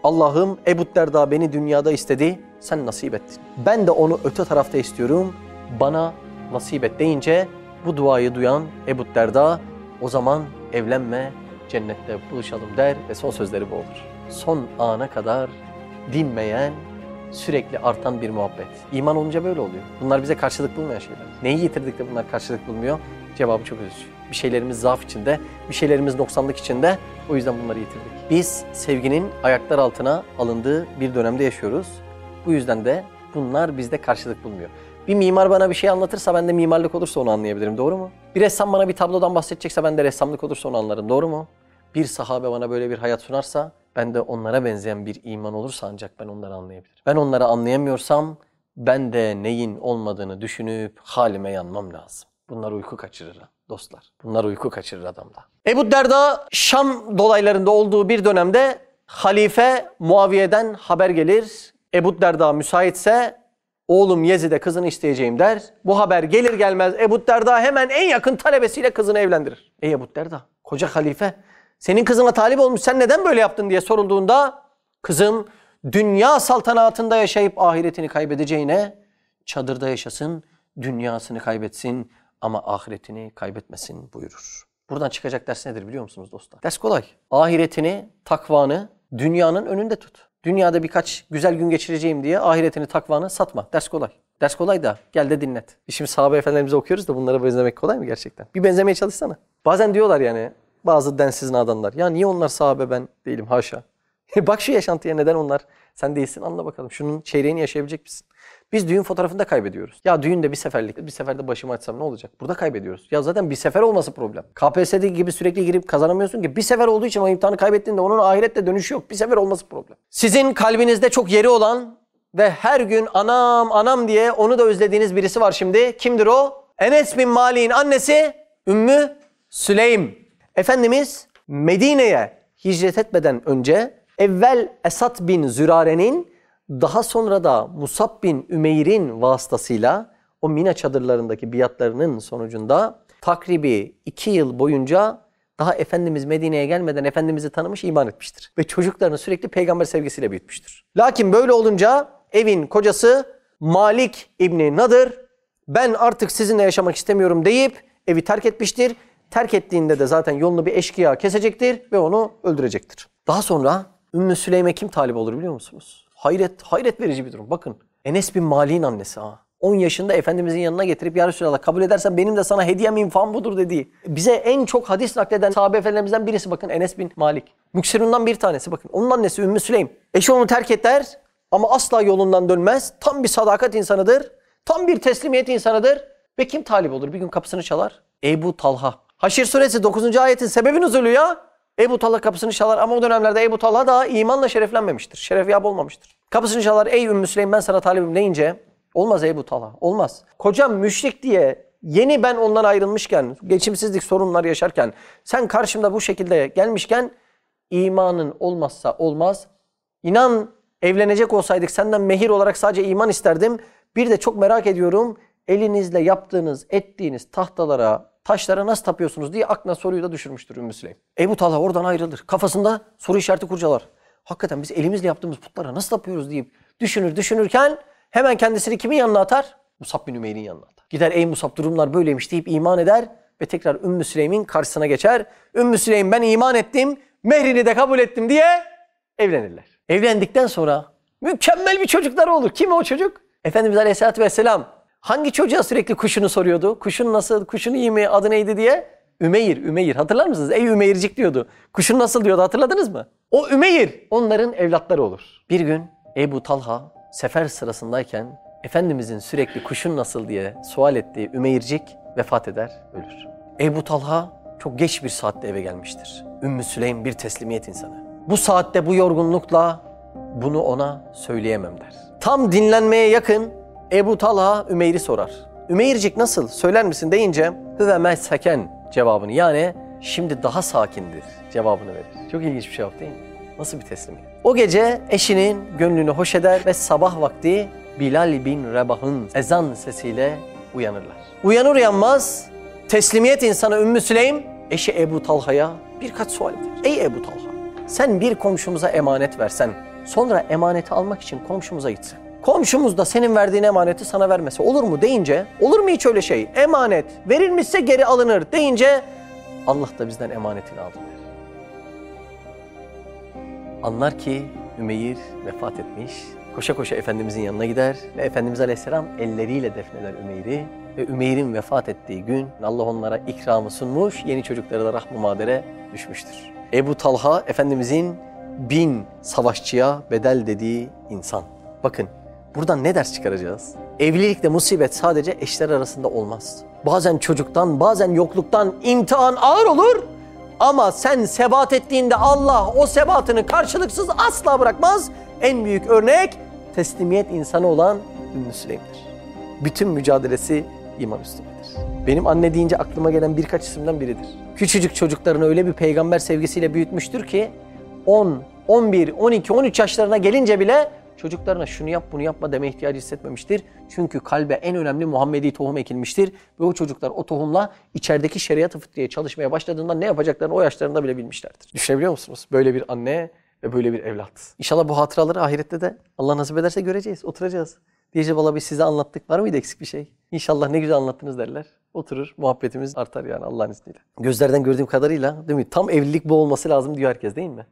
Allah'ım Ebu Derda beni dünyada istedi. Sen nasip ettin. Ben de onu öte tarafta istiyorum. Bana nasip et deyince bu duayı duyan Ebu Derda o zaman evlenme cennette buluşalım der ve son sözleri bu olur. Son ana kadar dinmeyen, sürekli artan bir muhabbet. İman olunca böyle oluyor. Bunlar bize karşılık bulmayan şeyler. Neyi yitirdik de bunlar karşılık bulmuyor? Cevabı çok üzücü. Bir şeylerimiz zaaf içinde, bir şeylerimiz noksanlık içinde. O yüzden bunları yitirdik. Biz sevginin ayaklar altına alındığı bir dönemde yaşıyoruz. Bu yüzden de bunlar bizde karşılık bulmuyor. Bir mimar bana bir şey anlatırsa ben de mimarlık olursa onu anlayabilirim. Doğru mu? Bir ressam bana bir tablodan bahsedecekse ben de ressamlık olursa onu anlarım. Doğru mu? Bir sahabe bana böyle bir hayat sunarsa ben de onlara benzeyen bir iman olursa ancak ben onları anlayabilirim. Ben onları anlayamıyorsam ben de neyin olmadığını düşünüp halime yanmam lazım. Bunlar uyku kaçırır dostlar. Bunlar uyku kaçırır adamda. Ebu Derda Şam dolaylarında olduğu bir dönemde halife Muaviye'den haber gelir. Ebu Derda müsaitse oğlum Yezid'e kızını isteyeceğim der. Bu haber gelir gelmez Ebu Derda hemen en yakın talebesiyle kızını evlendirir. Ey Ebu Derda koca halife senin kızına talip olmuş sen neden böyle yaptın diye sorulduğunda kızım dünya saltanatında yaşayıp ahiretini kaybedeceğine çadırda yaşasın, dünyasını kaybetsin ama ahiretini kaybetmesin buyurur. Buradan çıkacak ders nedir biliyor musunuz dostlar? Ders kolay. Ahiretini, takvanı dünyanın önünde tut. Dünyada birkaç güzel gün geçireceğim diye ahiretini, takvanı satma. Ders kolay. Ders kolay da gel de dinlet. Şimdi sahabe efendilerimizi okuyoruz da bunlara benzemek kolay mı gerçekten? Bir benzemeye çalışsana. Bazen diyorlar yani bazı densiz nadanlar. Ya niye onlar sahabe ben değilim haşa. Bak şu yaşantıya neden onlar sen değilsin anla bakalım. Şunun çeyreğini yaşayabilecek misin? Biz düğün fotoğrafında kaybediyoruz. Ya düğünde bir seferlik, bir seferde başımı açsam ne olacak? Burada kaybediyoruz. Ya zaten bir sefer olması problem. KPSS'de gibi sürekli girip kazanamıyorsun ki. Bir sefer olduğu için o imtihanı kaybettiğinde onun ahirette dönüşü yok. Bir sefer olması problem. Sizin kalbinizde çok yeri olan ve her gün anam anam diye onu da özlediğiniz birisi var şimdi. Kimdir o? Enes bin Malik'in annesi Ümmü Süleym. Efendimiz Medine'ye hicret etmeden önce evvel Esat bin Zürare'nin daha sonra da Musab bin Ümeyr'in vasıtasıyla o Mina çadırlarındaki biatlarının sonucunda takribi iki yıl boyunca daha Efendimiz Medine'ye gelmeden Efendimiz'i tanımış, iman etmiştir. Ve çocuklarını sürekli peygamber sevgisiyle büyütmüştür. Lakin böyle olunca evin kocası Malik İbni Nadır ben artık sizinle yaşamak istemiyorum deyip evi terk etmiştir. Terk ettiğinde de zaten yolunu bir eşkıya kesecektir ve onu öldürecektir. Daha sonra Ümmü Süleym'e kim talip olur biliyor musunuz? Hayret, hayret verici bir durum. Bakın Enes bin Malik'in annesi ha. 10 yaşında Efendimizin yanına getirip Ya Resulallah kabul edersen benim de sana hediyem infam budur dediği. Bize en çok hadis nakleden sahabe efendilerimizden birisi bakın Enes bin Malik. Müksirundan bir tanesi bakın. Onun annesi Ümmü Süleym. Eşi onu terk eder ama asla yolundan dönmez. Tam bir sadakat insanıdır. Tam bir teslimiyet insanıdır. Ve kim talip olur? Bir gün kapısını çalar. Ebu Talha. Haşir suresi 9. ayetin sebebi nüzulü ya. Ebu Talha kapısını çalar ama o dönemlerde Ebu Talha da imanla şereflenmemiştir. Şeref yap olmamıştır. Kapısını çalar ey Ümmü Süleym ben sana talibim deyince olmaz Ebu Talha olmaz. Kocam müşrik diye yeni ben ondan ayrılmışken geçimsizlik sorunlar yaşarken sen karşımda bu şekilde gelmişken imanın olmazsa olmaz. İnan evlenecek olsaydık senden mehir olarak sadece iman isterdim. Bir de çok merak ediyorum elinizle yaptığınız, ettiğiniz tahtalara, taşlara nasıl tapıyorsunuz diye aklına soruyu da düşürmüştür Ümmü Süleym. Ebu Talha oradan ayrılır. Kafasında soru işareti kurcalar. Hakikaten biz elimizle yaptığımız putlara nasıl tapıyoruz deyip düşünür düşünürken hemen kendisini kimin yanına atar? Musab bin Ümeyr'in yanına atar. Gider ey Musab durumlar böyleymiş deyip iman eder ve tekrar Ümmü Süleym'in karşısına geçer. Ümmü Süleym ben iman ettim, mehrini de kabul ettim diye evlenirler. Evlendikten sonra mükemmel bir çocukları olur. Kim o çocuk? Efendimiz Aleyhisselatü Vesselam hangi çocuğa sürekli kuşunu soruyordu? Kuşun nasıl, kuşun iyi mi, adı neydi diye? Ümeyr, Ümeyr. Hatırlar mısınız? Ey Ümeyrcik diyordu. Kuşun nasıl diyordu hatırladınız mı? O Ümeyr onların evlatları olur. Bir gün Ebu Talha sefer sırasındayken Efendimizin sürekli kuşun nasıl diye sual ettiği Ümeyrcik vefat eder, ölür. Ebu Talha çok geç bir saatte eve gelmiştir. Ümmü Süleym bir teslimiyet insanı. Bu saatte bu yorgunlukla bunu ona söyleyemem der. Tam dinlenmeye yakın Ebu Talha Ümeyr'i sorar. Ümeyrcik nasıl söyler misin deyince hüve meshaken cevabını yani şimdi daha sakindir cevabını verir. Çok ilginç bir şey değil mi? Nasıl bir teslimiyet? O gece eşinin gönlünü hoş eder ve sabah vakti Bilal bin Rebah'ın ezan sesiyle uyanırlar. Uyanır uyanmaz teslimiyet insanı Ümmü Süleym eşi Ebu Talha'ya birkaç sual eder. Ey Ebu Talha sen bir komşumuza emanet versen sonra emaneti almak için komşumuza gitsen. Komşumuz da senin verdiğin emaneti sana vermese olur mu deyince olur mu hiç öyle şey? Emanet verilmişse geri alınır deyince Allah da bizden emanetini aldı. Anlar ki Ümeyr vefat etmiş. Koşa koşa Efendimizin yanına gider ve Efendimiz Aleyhisselam elleriyle defneder Ümeyr'i. Ve Ümeyr'in vefat ettiği gün Allah onlara ikramı sunmuş, yeni çocukları da rahm-ı madere düşmüştür. Ebu Talha Efendimizin bin savaşçıya bedel dediği insan. Bakın buradan ne ders çıkaracağız? Evlilikte musibet sadece eşler arasında olmaz. Bazen çocuktan, bazen yokluktan imtihan ağır olur. Ama sen sebat ettiğinde Allah o sebatını karşılıksız asla bırakmaz. En büyük örnek teslimiyet insanı olan Ümmü Süleym'dir. Bütün mücadelesi iman üstündedir. Benim anne deyince aklıma gelen birkaç isimden biridir. Küçücük çocuklarını öyle bir peygamber sevgisiyle büyütmüştür ki 10, 11, 12, 13 yaşlarına gelince bile çocuklarına şunu yap bunu yapma deme ihtiyacı hissetmemiştir. Çünkü kalbe en önemli Muhammedi tohum ekilmiştir. Ve o çocuklar o tohumla içerideki şeriat-ı fıtriye çalışmaya başladığında ne yapacaklarını o yaşlarında bile bilmişlerdir. Düşünebiliyor musunuz? Böyle bir anne ve böyle bir evlat. İnşallah bu hatıraları ahirette de Allah nasip ederse göreceğiz, oturacağız. Diyeceğiz valla biz size anlattık. Var mıydı eksik bir şey? İnşallah ne güzel anlattınız derler. Oturur, muhabbetimiz artar yani Allah'ın izniyle. Gözlerden gördüğüm kadarıyla değil mi? Tam evlilik bu olması lazım diyor herkes değil mi?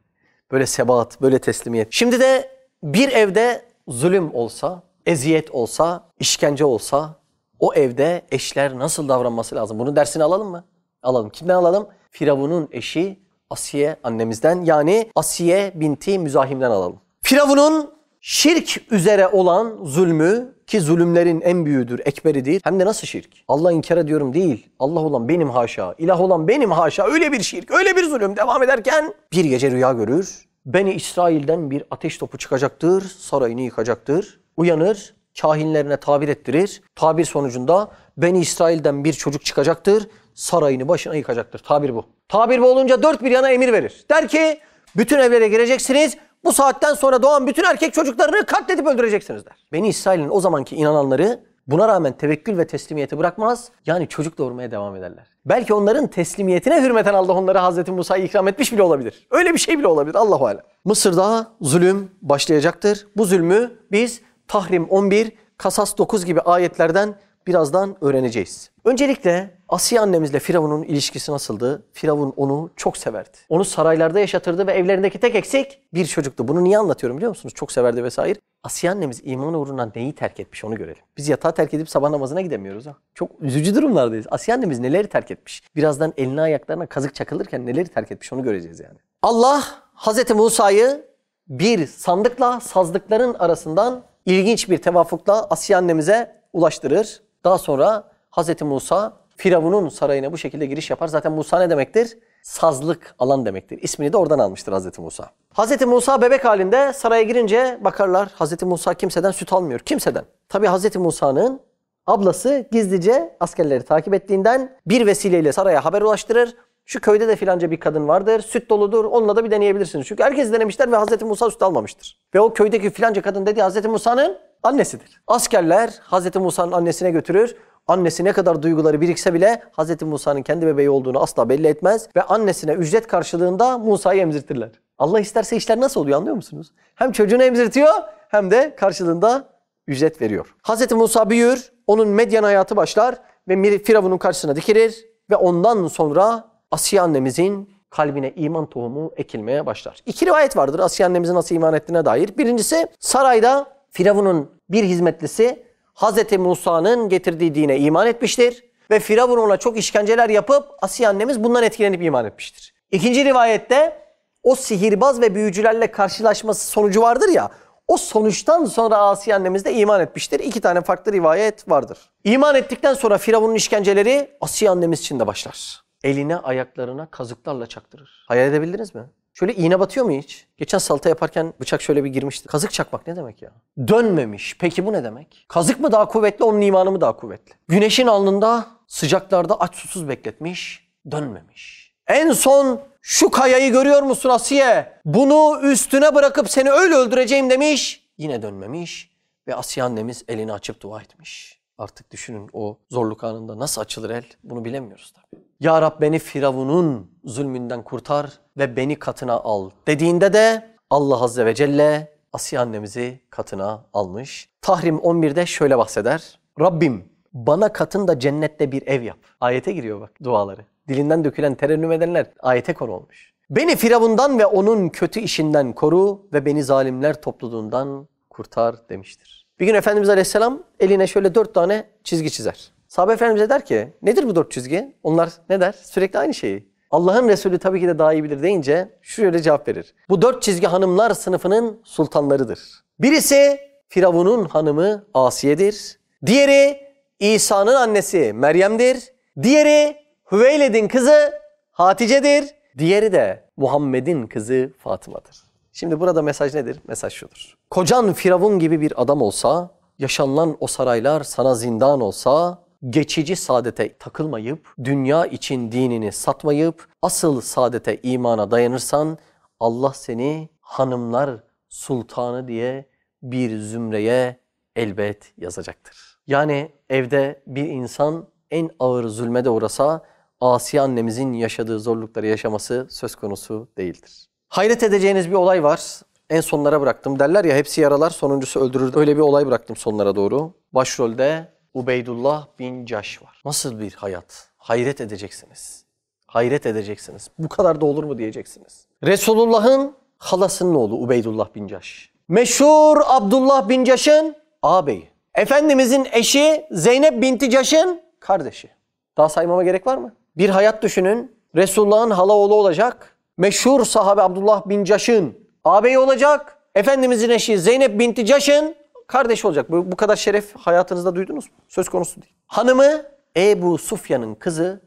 Böyle sebat, böyle teslimiyet. Şimdi de bir evde zulüm olsa, eziyet olsa, işkence olsa o evde eşler nasıl davranması lazım? Bunun dersini alalım mı? Alalım. Kimden alalım? Firavun'un eşi Asiye annemizden yani Asiye binti Müzahim'den alalım. Firavun'un şirk üzere olan zulmü ki zulümlerin en büyüğüdür, ekberidir. Hem de nasıl şirk? Allah inkar ediyorum değil. Allah olan benim haşa, ilah olan benim haşa. Öyle bir şirk, öyle bir zulüm devam ederken bir gece rüya görür. Beni İsrail'den bir ateş topu çıkacaktır, sarayını yıkacaktır. Uyanır, kahinlerine tabir ettirir. Tabir sonucunda Beni İsrail'den bir çocuk çıkacaktır, sarayını başına yıkacaktır. Tabir bu. Tabir bu olunca dört bir yana emir verir. Der ki bütün evlere gireceksiniz. Bu saatten sonra doğan bütün erkek çocuklarını katledip öldüreceksiniz der. Beni İsrail'in o zamanki inananları buna rağmen tevekkül ve teslimiyeti bırakmaz. Yani çocuk doğurmaya devam ederler. Belki onların teslimiyetine hürmeten Allah onları Hazreti Musa'yı ikram etmiş bile olabilir. Öyle bir şey bile olabilir Allahu alem. Mısır'da zulüm başlayacaktır. Bu zulmü biz Tahrim 11, Kasas 9 gibi ayetlerden birazdan öğreneceğiz. Öncelikle Asiye annemizle Firavun'un ilişkisi nasıldı? Firavun onu çok severdi. Onu saraylarda yaşatırdı ve evlerindeki tek eksik bir çocuktu. Bunu niye anlatıyorum biliyor musunuz? Çok severdi vesaire. Asiye annemiz iman uğruna neyi terk etmiş onu görelim. Biz yatağı terk edip sabah namazına gidemiyoruz ha. Çok üzücü durumlardayız. Asiye annemiz neleri terk etmiş? Birazdan eline ayaklarına kazık çakılırken neleri terk etmiş onu göreceğiz yani. Allah Hazreti Musa'yı bir sandıkla sazlıkların arasından ilginç bir tevafukla Asiye annemize ulaştırır. Daha sonra Hazreti Musa Firavun'un sarayına bu şekilde giriş yapar. Zaten Musa ne demektir? Sazlık alan demektir. İsmini de oradan almıştır Hazreti Musa. Hazreti Musa bebek halinde saraya girince bakarlar Hazreti Musa kimseden süt almıyor. Kimseden. Tabi Hazreti Musa'nın ablası gizlice askerleri takip ettiğinden bir vesileyle saraya haber ulaştırır. Şu köyde de filanca bir kadın vardır. Süt doludur. Onunla da bir deneyebilirsiniz. Çünkü herkes denemişler ve Hazreti Musa süt almamıştır. Ve o köydeki filanca kadın dediği Hazreti Musa'nın annesidir. Askerler Hazreti Musa'nın annesine götürür. Annesi ne kadar duyguları birikse bile Hazreti Musa'nın kendi bebeği olduğunu asla belli etmez ve annesine ücret karşılığında Musa'yı emzirtirler. Allah isterse işler nasıl oluyor anlıyor musunuz? Hem çocuğunu emzirtiyor hem de karşılığında ücret veriyor. Hazreti Musa büyür, onun medyan hayatı başlar ve Firavun'un karşısına dikilir ve ondan sonra Asiye annemizin kalbine iman tohumu ekilmeye başlar. İki rivayet vardır Asiye annemizin nasıl iman ettiğine dair. Birincisi sarayda Firavun'un bir hizmetlisi Hazreti Musa'nın getirdiği dine iman etmiştir ve Firavun ona çok işkenceler yapıp Asiye annemiz bundan etkilenip iman etmiştir. İkinci rivayette o sihirbaz ve büyücülerle karşılaşması sonucu vardır ya o sonuçtan sonra Asiye annemiz de iman etmiştir. İki tane farklı rivayet vardır. İman ettikten sonra Firavun'un işkenceleri Asiye annemiz için de başlar. Eline ayaklarına kazıklarla çaktırır. Hayal edebildiniz mi? Şöyle iğne batıyor mu hiç? Geçen salata yaparken bıçak şöyle bir girmişti. Kazık çakmak ne demek ya? Dönmemiş. Peki bu ne demek? Kazık mı daha kuvvetli, onun imanı mı daha kuvvetli? Güneşin alnında sıcaklarda aç susuz bekletmiş, dönmemiş. En son şu kayayı görüyor musun Asiye? Bunu üstüne bırakıp seni öyle öldüreceğim demiş. Yine dönmemiş ve Asiye annemiz elini açıp dua etmiş. Artık düşünün o zorluk anında nasıl açılır el bunu bilemiyoruz tabii. Ya Rab beni Firavun'un zulmünden kurtar ve beni katına al dediğinde de Allah Azze ve Celle Asiye annemizi katına almış. Tahrim 11'de şöyle bahseder. Rabbim bana katında cennette bir ev yap. Ayete giriyor bak duaları. Dilinden dökülen terennüm edenler ayete konu olmuş. Beni Firavundan ve onun kötü işinden koru ve beni zalimler topluluğundan kurtar demiştir. Bir gün Efendimiz Aleyhisselam eline şöyle dört tane çizgi çizer. Sahabe Efendimiz'e der ki nedir bu dört çizgi? Onlar ne der? Sürekli aynı şeyi. Allah'ın Resulü tabii ki de daha iyi bilir deyince şöyle cevap verir. Bu dört çizgi hanımlar sınıfının sultanlarıdır. Birisi Firavun'un hanımı Asiye'dir. Diğeri İsa'nın annesi Meryem'dir. Diğeri Hüveylid'in kızı Hatice'dir. Diğeri de Muhammed'in kızı Fatıma'dır. Şimdi burada mesaj nedir? Mesaj şudur. Kocan Firavun gibi bir adam olsa, yaşanılan o saraylar sana zindan olsa, geçici saadete takılmayıp, dünya için dinini satmayıp, asıl saadete imana dayanırsan, Allah seni hanımlar sultanı diye bir zümreye elbet yazacaktır. Yani evde bir insan en ağır zulme de uğrasa Asiye annemizin yaşadığı zorlukları yaşaması söz konusu değildir. Hayret edeceğiniz bir olay var. En sonlara bıraktım. Derler ya hepsi yaralar sonuncusu öldürür. Öyle bir olay bıraktım sonlara doğru. Başrolde Ubeydullah bin Caş var. Nasıl bir hayat? Hayret edeceksiniz. Hayret edeceksiniz. Bu kadar da olur mu diyeceksiniz. Resulullah'ın halasının oğlu Ubeydullah bin Caş. Meşhur Abdullah bin Caş'ın ağabeyi. Efendimizin eşi Zeynep binti Caş'ın kardeşi. Daha saymama gerek var mı? Bir hayat düşünün. Resulullah'ın hala oğlu olacak. Meşhur sahabe Abdullah bin Caş'ın ağabeyi olacak. Efendimizin eşi Zeynep binti Caş'ın kardeşi olacak. Bu, bu kadar şeref hayatınızda duydunuz mu? Söz konusu değil. Hanımı Ebu Sufyan'ın kızı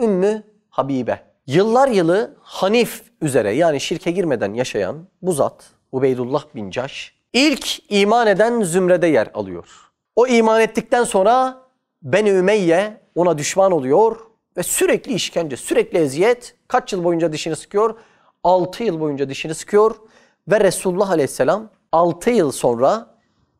Ümmü Habibe. Yıllar yılı Hanif üzere yani şirke girmeden yaşayan bu zat Ubeydullah bin Caş ilk iman eden zümrede yer alıyor. O iman ettikten sonra Beni Ümeyye ona düşman oluyor ve sürekli işkence, sürekli eziyet. Kaç yıl boyunca dişini sıkıyor? 6 yıl boyunca dişini sıkıyor ve Resulullah Aleyhisselam 6 yıl sonra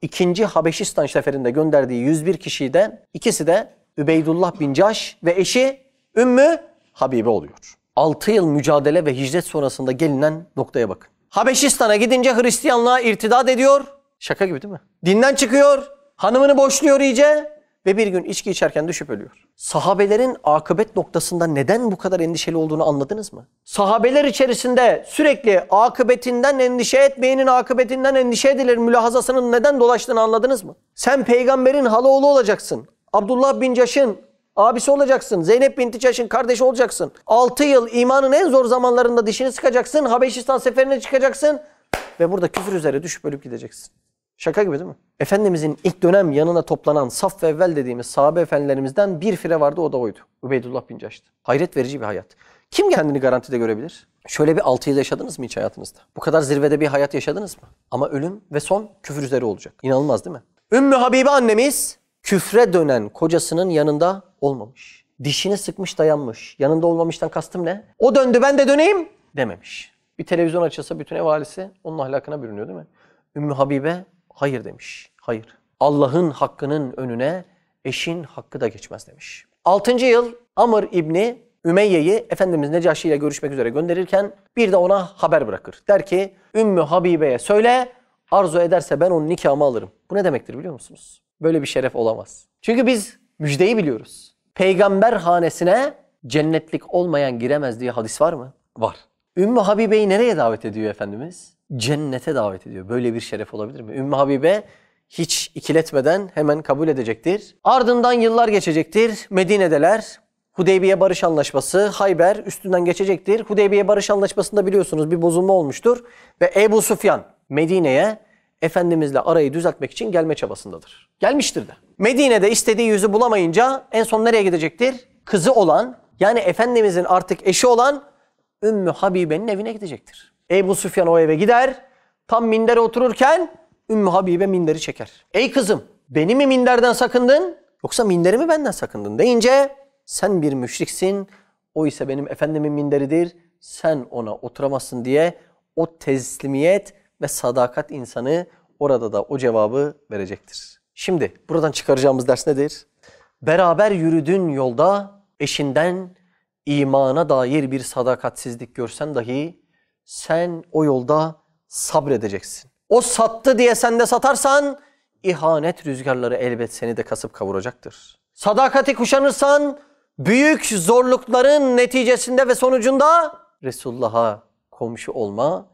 ikinci Habeşistan seferinde gönderdiği 101 kişiden ikisi de Übeydullah bin Caş ve eşi Ümmü Habibe oluyor. 6 yıl mücadele ve hicret sonrasında gelinen noktaya bakın. Habeşistan'a gidince Hristiyanlığa irtidat ediyor. Şaka gibi değil mi? Dinden çıkıyor, hanımını boşluyor iyice ve bir gün içki içerken düşüp ölüyor. Sahabelerin akıbet noktasında neden bu kadar endişeli olduğunu anladınız mı? Sahabeler içerisinde sürekli akıbetinden endişe etmeyenin akıbetinden endişe edilir mülahazasının neden dolaştığını anladınız mı? Sen peygamberin halaoğlu olacaksın. Abdullah bin Caş'ın abisi olacaksın. Zeynep binti Caş'ın kardeşi olacaksın. 6 yıl imanın en zor zamanlarında dişini sıkacaksın. Habeşistan seferine çıkacaksın. Ve burada küfür üzere düşüp ölüp gideceksin. Şaka gibi değil mi? Efendimizin ilk dönem yanına toplanan saf ve evvel dediğimiz sahabe efendilerimizden bir fire vardı o da oydu. Übeydullah bin Caş'tı. Hayret verici bir hayat. Kim kendini garantide görebilir? Şöyle bir 6 yıl yaşadınız mı hiç hayatınızda? Bu kadar zirvede bir hayat yaşadınız mı? Ama ölüm ve son küfür üzere olacak. İnanılmaz değil mi? Ümmü Habibe annemiz küfre dönen kocasının yanında olmamış. Dişini sıkmış dayanmış. Yanında olmamıştan kastım ne? O döndü ben de döneyim dememiş. Bir televizyon açılsa bütün ev ailesi onun ahlakına bürünüyor değil mi? Ümmü Habibe hayır demiş. Hayır. Allah'ın hakkının önüne eşin hakkı da geçmez demiş. 6. yıl Amr İbni Ümeyye'yi Efendimiz Necaşi ile görüşmek üzere gönderirken bir de ona haber bırakır. Der ki Ümmü Habibe'ye söyle arzu ederse ben onun nikahımı alırım. Bu ne demektir biliyor musunuz? Böyle bir şeref olamaz. Çünkü biz müjdeyi biliyoruz. Peygamber hanesine cennetlik olmayan giremez diye hadis var mı? Var. Ümmü Habibe'yi nereye davet ediyor Efendimiz? Cennete davet ediyor. Böyle bir şeref olabilir mi? Ümmü Habibe hiç ikiletmeden hemen kabul edecektir. Ardından yıllar geçecektir. Medine'deler. Hudeybiye Barış Anlaşması, Hayber üstünden geçecektir. Hudeybiye Barış Anlaşması'nda biliyorsunuz bir bozulma olmuştur. Ve Ebu Sufyan Medine'ye Efendimizle arayı düzeltmek için gelme çabasındadır. Gelmiştir de. Medine'de istediği yüzü bulamayınca en son nereye gidecektir? Kızı olan yani Efendimizin artık eşi olan Ümmü Habibe'nin evine gidecektir. Ebu Süfyan o eve gider. Tam mindere otururken Ümmü Habibe minderi çeker. Ey kızım beni mi minderden sakındın yoksa minderi mi benden sakındın deyince sen bir müşriksin o ise benim efendimin minderidir sen ona oturamazsın diye o teslimiyet ve sadakat insanı orada da o cevabı verecektir. Şimdi buradan çıkaracağımız ders nedir? Beraber yürüdüğün yolda eşinden imana dair bir sadakatsizlik görsen dahi sen o yolda sabredeceksin. O sattı diye sen de satarsan ihanet rüzgarları elbet seni de kasıp kavuracaktır. Sadakati kuşanırsan büyük zorlukların neticesinde ve sonucunda Resulullah'a komşu olma,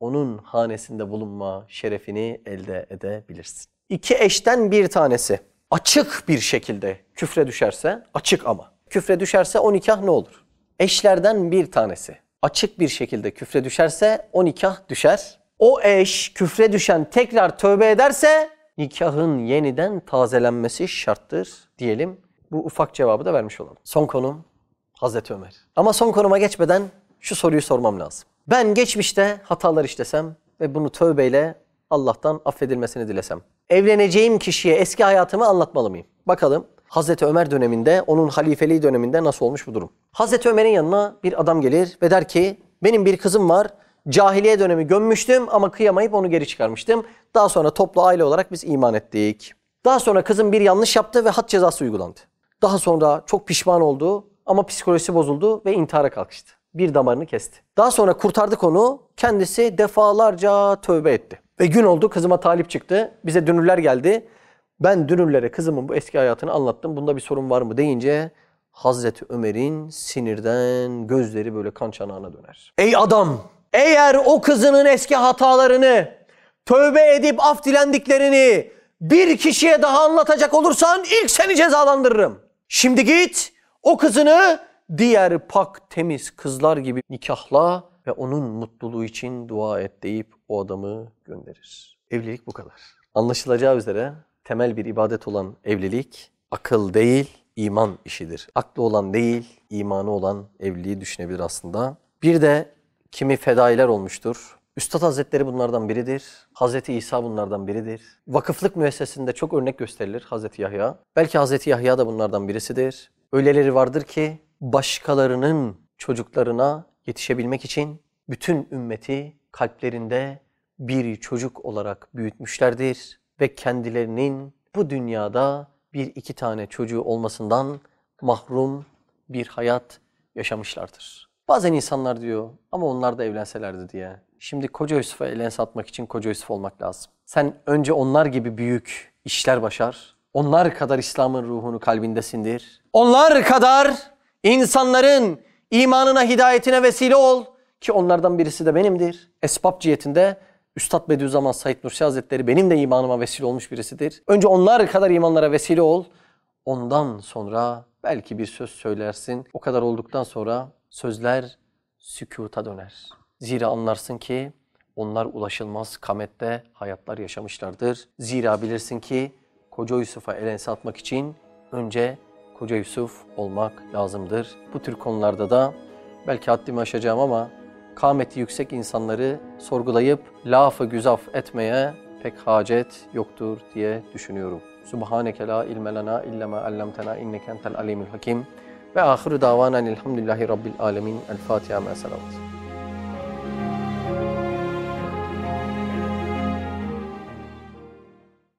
onun hanesinde bulunma şerefini elde edebilirsin. İki eşten bir tanesi açık bir şekilde küfre düşerse, açık ama küfre düşerse o nikah ne olur? Eşlerden bir tanesi açık bir şekilde küfre düşerse o nikah düşer. O eş küfre düşen tekrar tövbe ederse nikahın yeniden tazelenmesi şarttır diyelim. Bu ufak cevabı da vermiş olalım. Son konum Hazreti Ömer. Ama son konuma geçmeden şu soruyu sormam lazım. Ben geçmişte hatalar işlesem ve bunu tövbeyle Allah'tan affedilmesini dilesem. Evleneceğim kişiye eski hayatımı anlatmalı mıyım? Bakalım Hazreti Ömer döneminde, onun halifeliği döneminde nasıl olmuş bu durum? Hazreti Ömer'in yanına bir adam gelir ve der ki benim bir kızım var. Cahiliye dönemi gömmüştüm ama kıyamayıp onu geri çıkarmıştım. Daha sonra toplu aile olarak biz iman ettik. Daha sonra kızım bir yanlış yaptı ve had cezası uygulandı. Daha sonra çok pişman oldu ama psikolojisi bozuldu ve intihara kalkıştı. Bir damarını kesti. Daha sonra kurtardık onu. Kendisi defalarca tövbe etti. Ve gün oldu kızıma talip çıktı. Bize dünürler geldi. Ben dünürlere kızımın bu eski hayatını anlattım. Bunda bir sorun var mı deyince Hazreti Ömer'in sinirden gözleri böyle kan çanağına döner. Ey adam! Eğer o kızının eski hatalarını, tövbe edip af dilendiklerini bir kişiye daha anlatacak olursan ilk seni cezalandırırım. Şimdi git o kızını diğer pak temiz kızlar gibi nikahla ve onun mutluluğu için dua et deyip o adamı gönderir. Evlilik bu kadar. Anlaşılacağı üzere temel bir ibadet olan evlilik akıl değil iman işidir. Aklı olan değil imanı olan evliliği düşünebilir aslında. Bir de kimi fedailer olmuştur. Üstad Hazretleri bunlardan biridir. Hazreti İsa bunlardan biridir. Vakıflık müessesinde çok örnek gösterilir Hazreti Yahya. Belki Hazreti Yahya da bunlardan birisidir. Öyleleri vardır ki başkalarının çocuklarına yetişebilmek için bütün ümmeti kalplerinde bir çocuk olarak büyütmüşlerdir ve kendilerinin bu dünyada bir iki tane çocuğu olmasından mahrum bir hayat yaşamışlardır. Bazen insanlar diyor ama onlar da evlenselerdi diye. Şimdi koca Yusuf'a elen satmak için koca Yusuf olmak lazım. Sen önce onlar gibi büyük işler başar. Onlar kadar İslam'ın ruhunu kalbindesindir. Onlar kadar insanların imanına, hidayetine vesile ol. Ki onlardan birisi de benimdir. Esbab cihetinde Üstad Bediüzzaman Said Nursi Hazretleri benim de imanıma vesile olmuş birisidir. Önce onlar kadar imanlara vesile ol. Ondan sonra belki bir söz söylersin. O kadar olduktan sonra sözler sükuta döner. Zira anlarsın ki onlar ulaşılmaz kamette hayatlar yaşamışlardır. Zira bilirsin ki koca Yusuf'a el ense atmak için önce koca Yusuf olmak lazımdır. Bu tür konularda da belki haddimi aşacağım ama kameti yüksek insanları sorgulayıp lafı güzaf etmeye pek hacet yoktur diye düşünüyorum. Subhaneke la ilme lena illa ma allamtena inneke entel alimul hakim. Ve ahiru davanen elhamdülillahi rabbil alemin. El Fatiha ma salavat.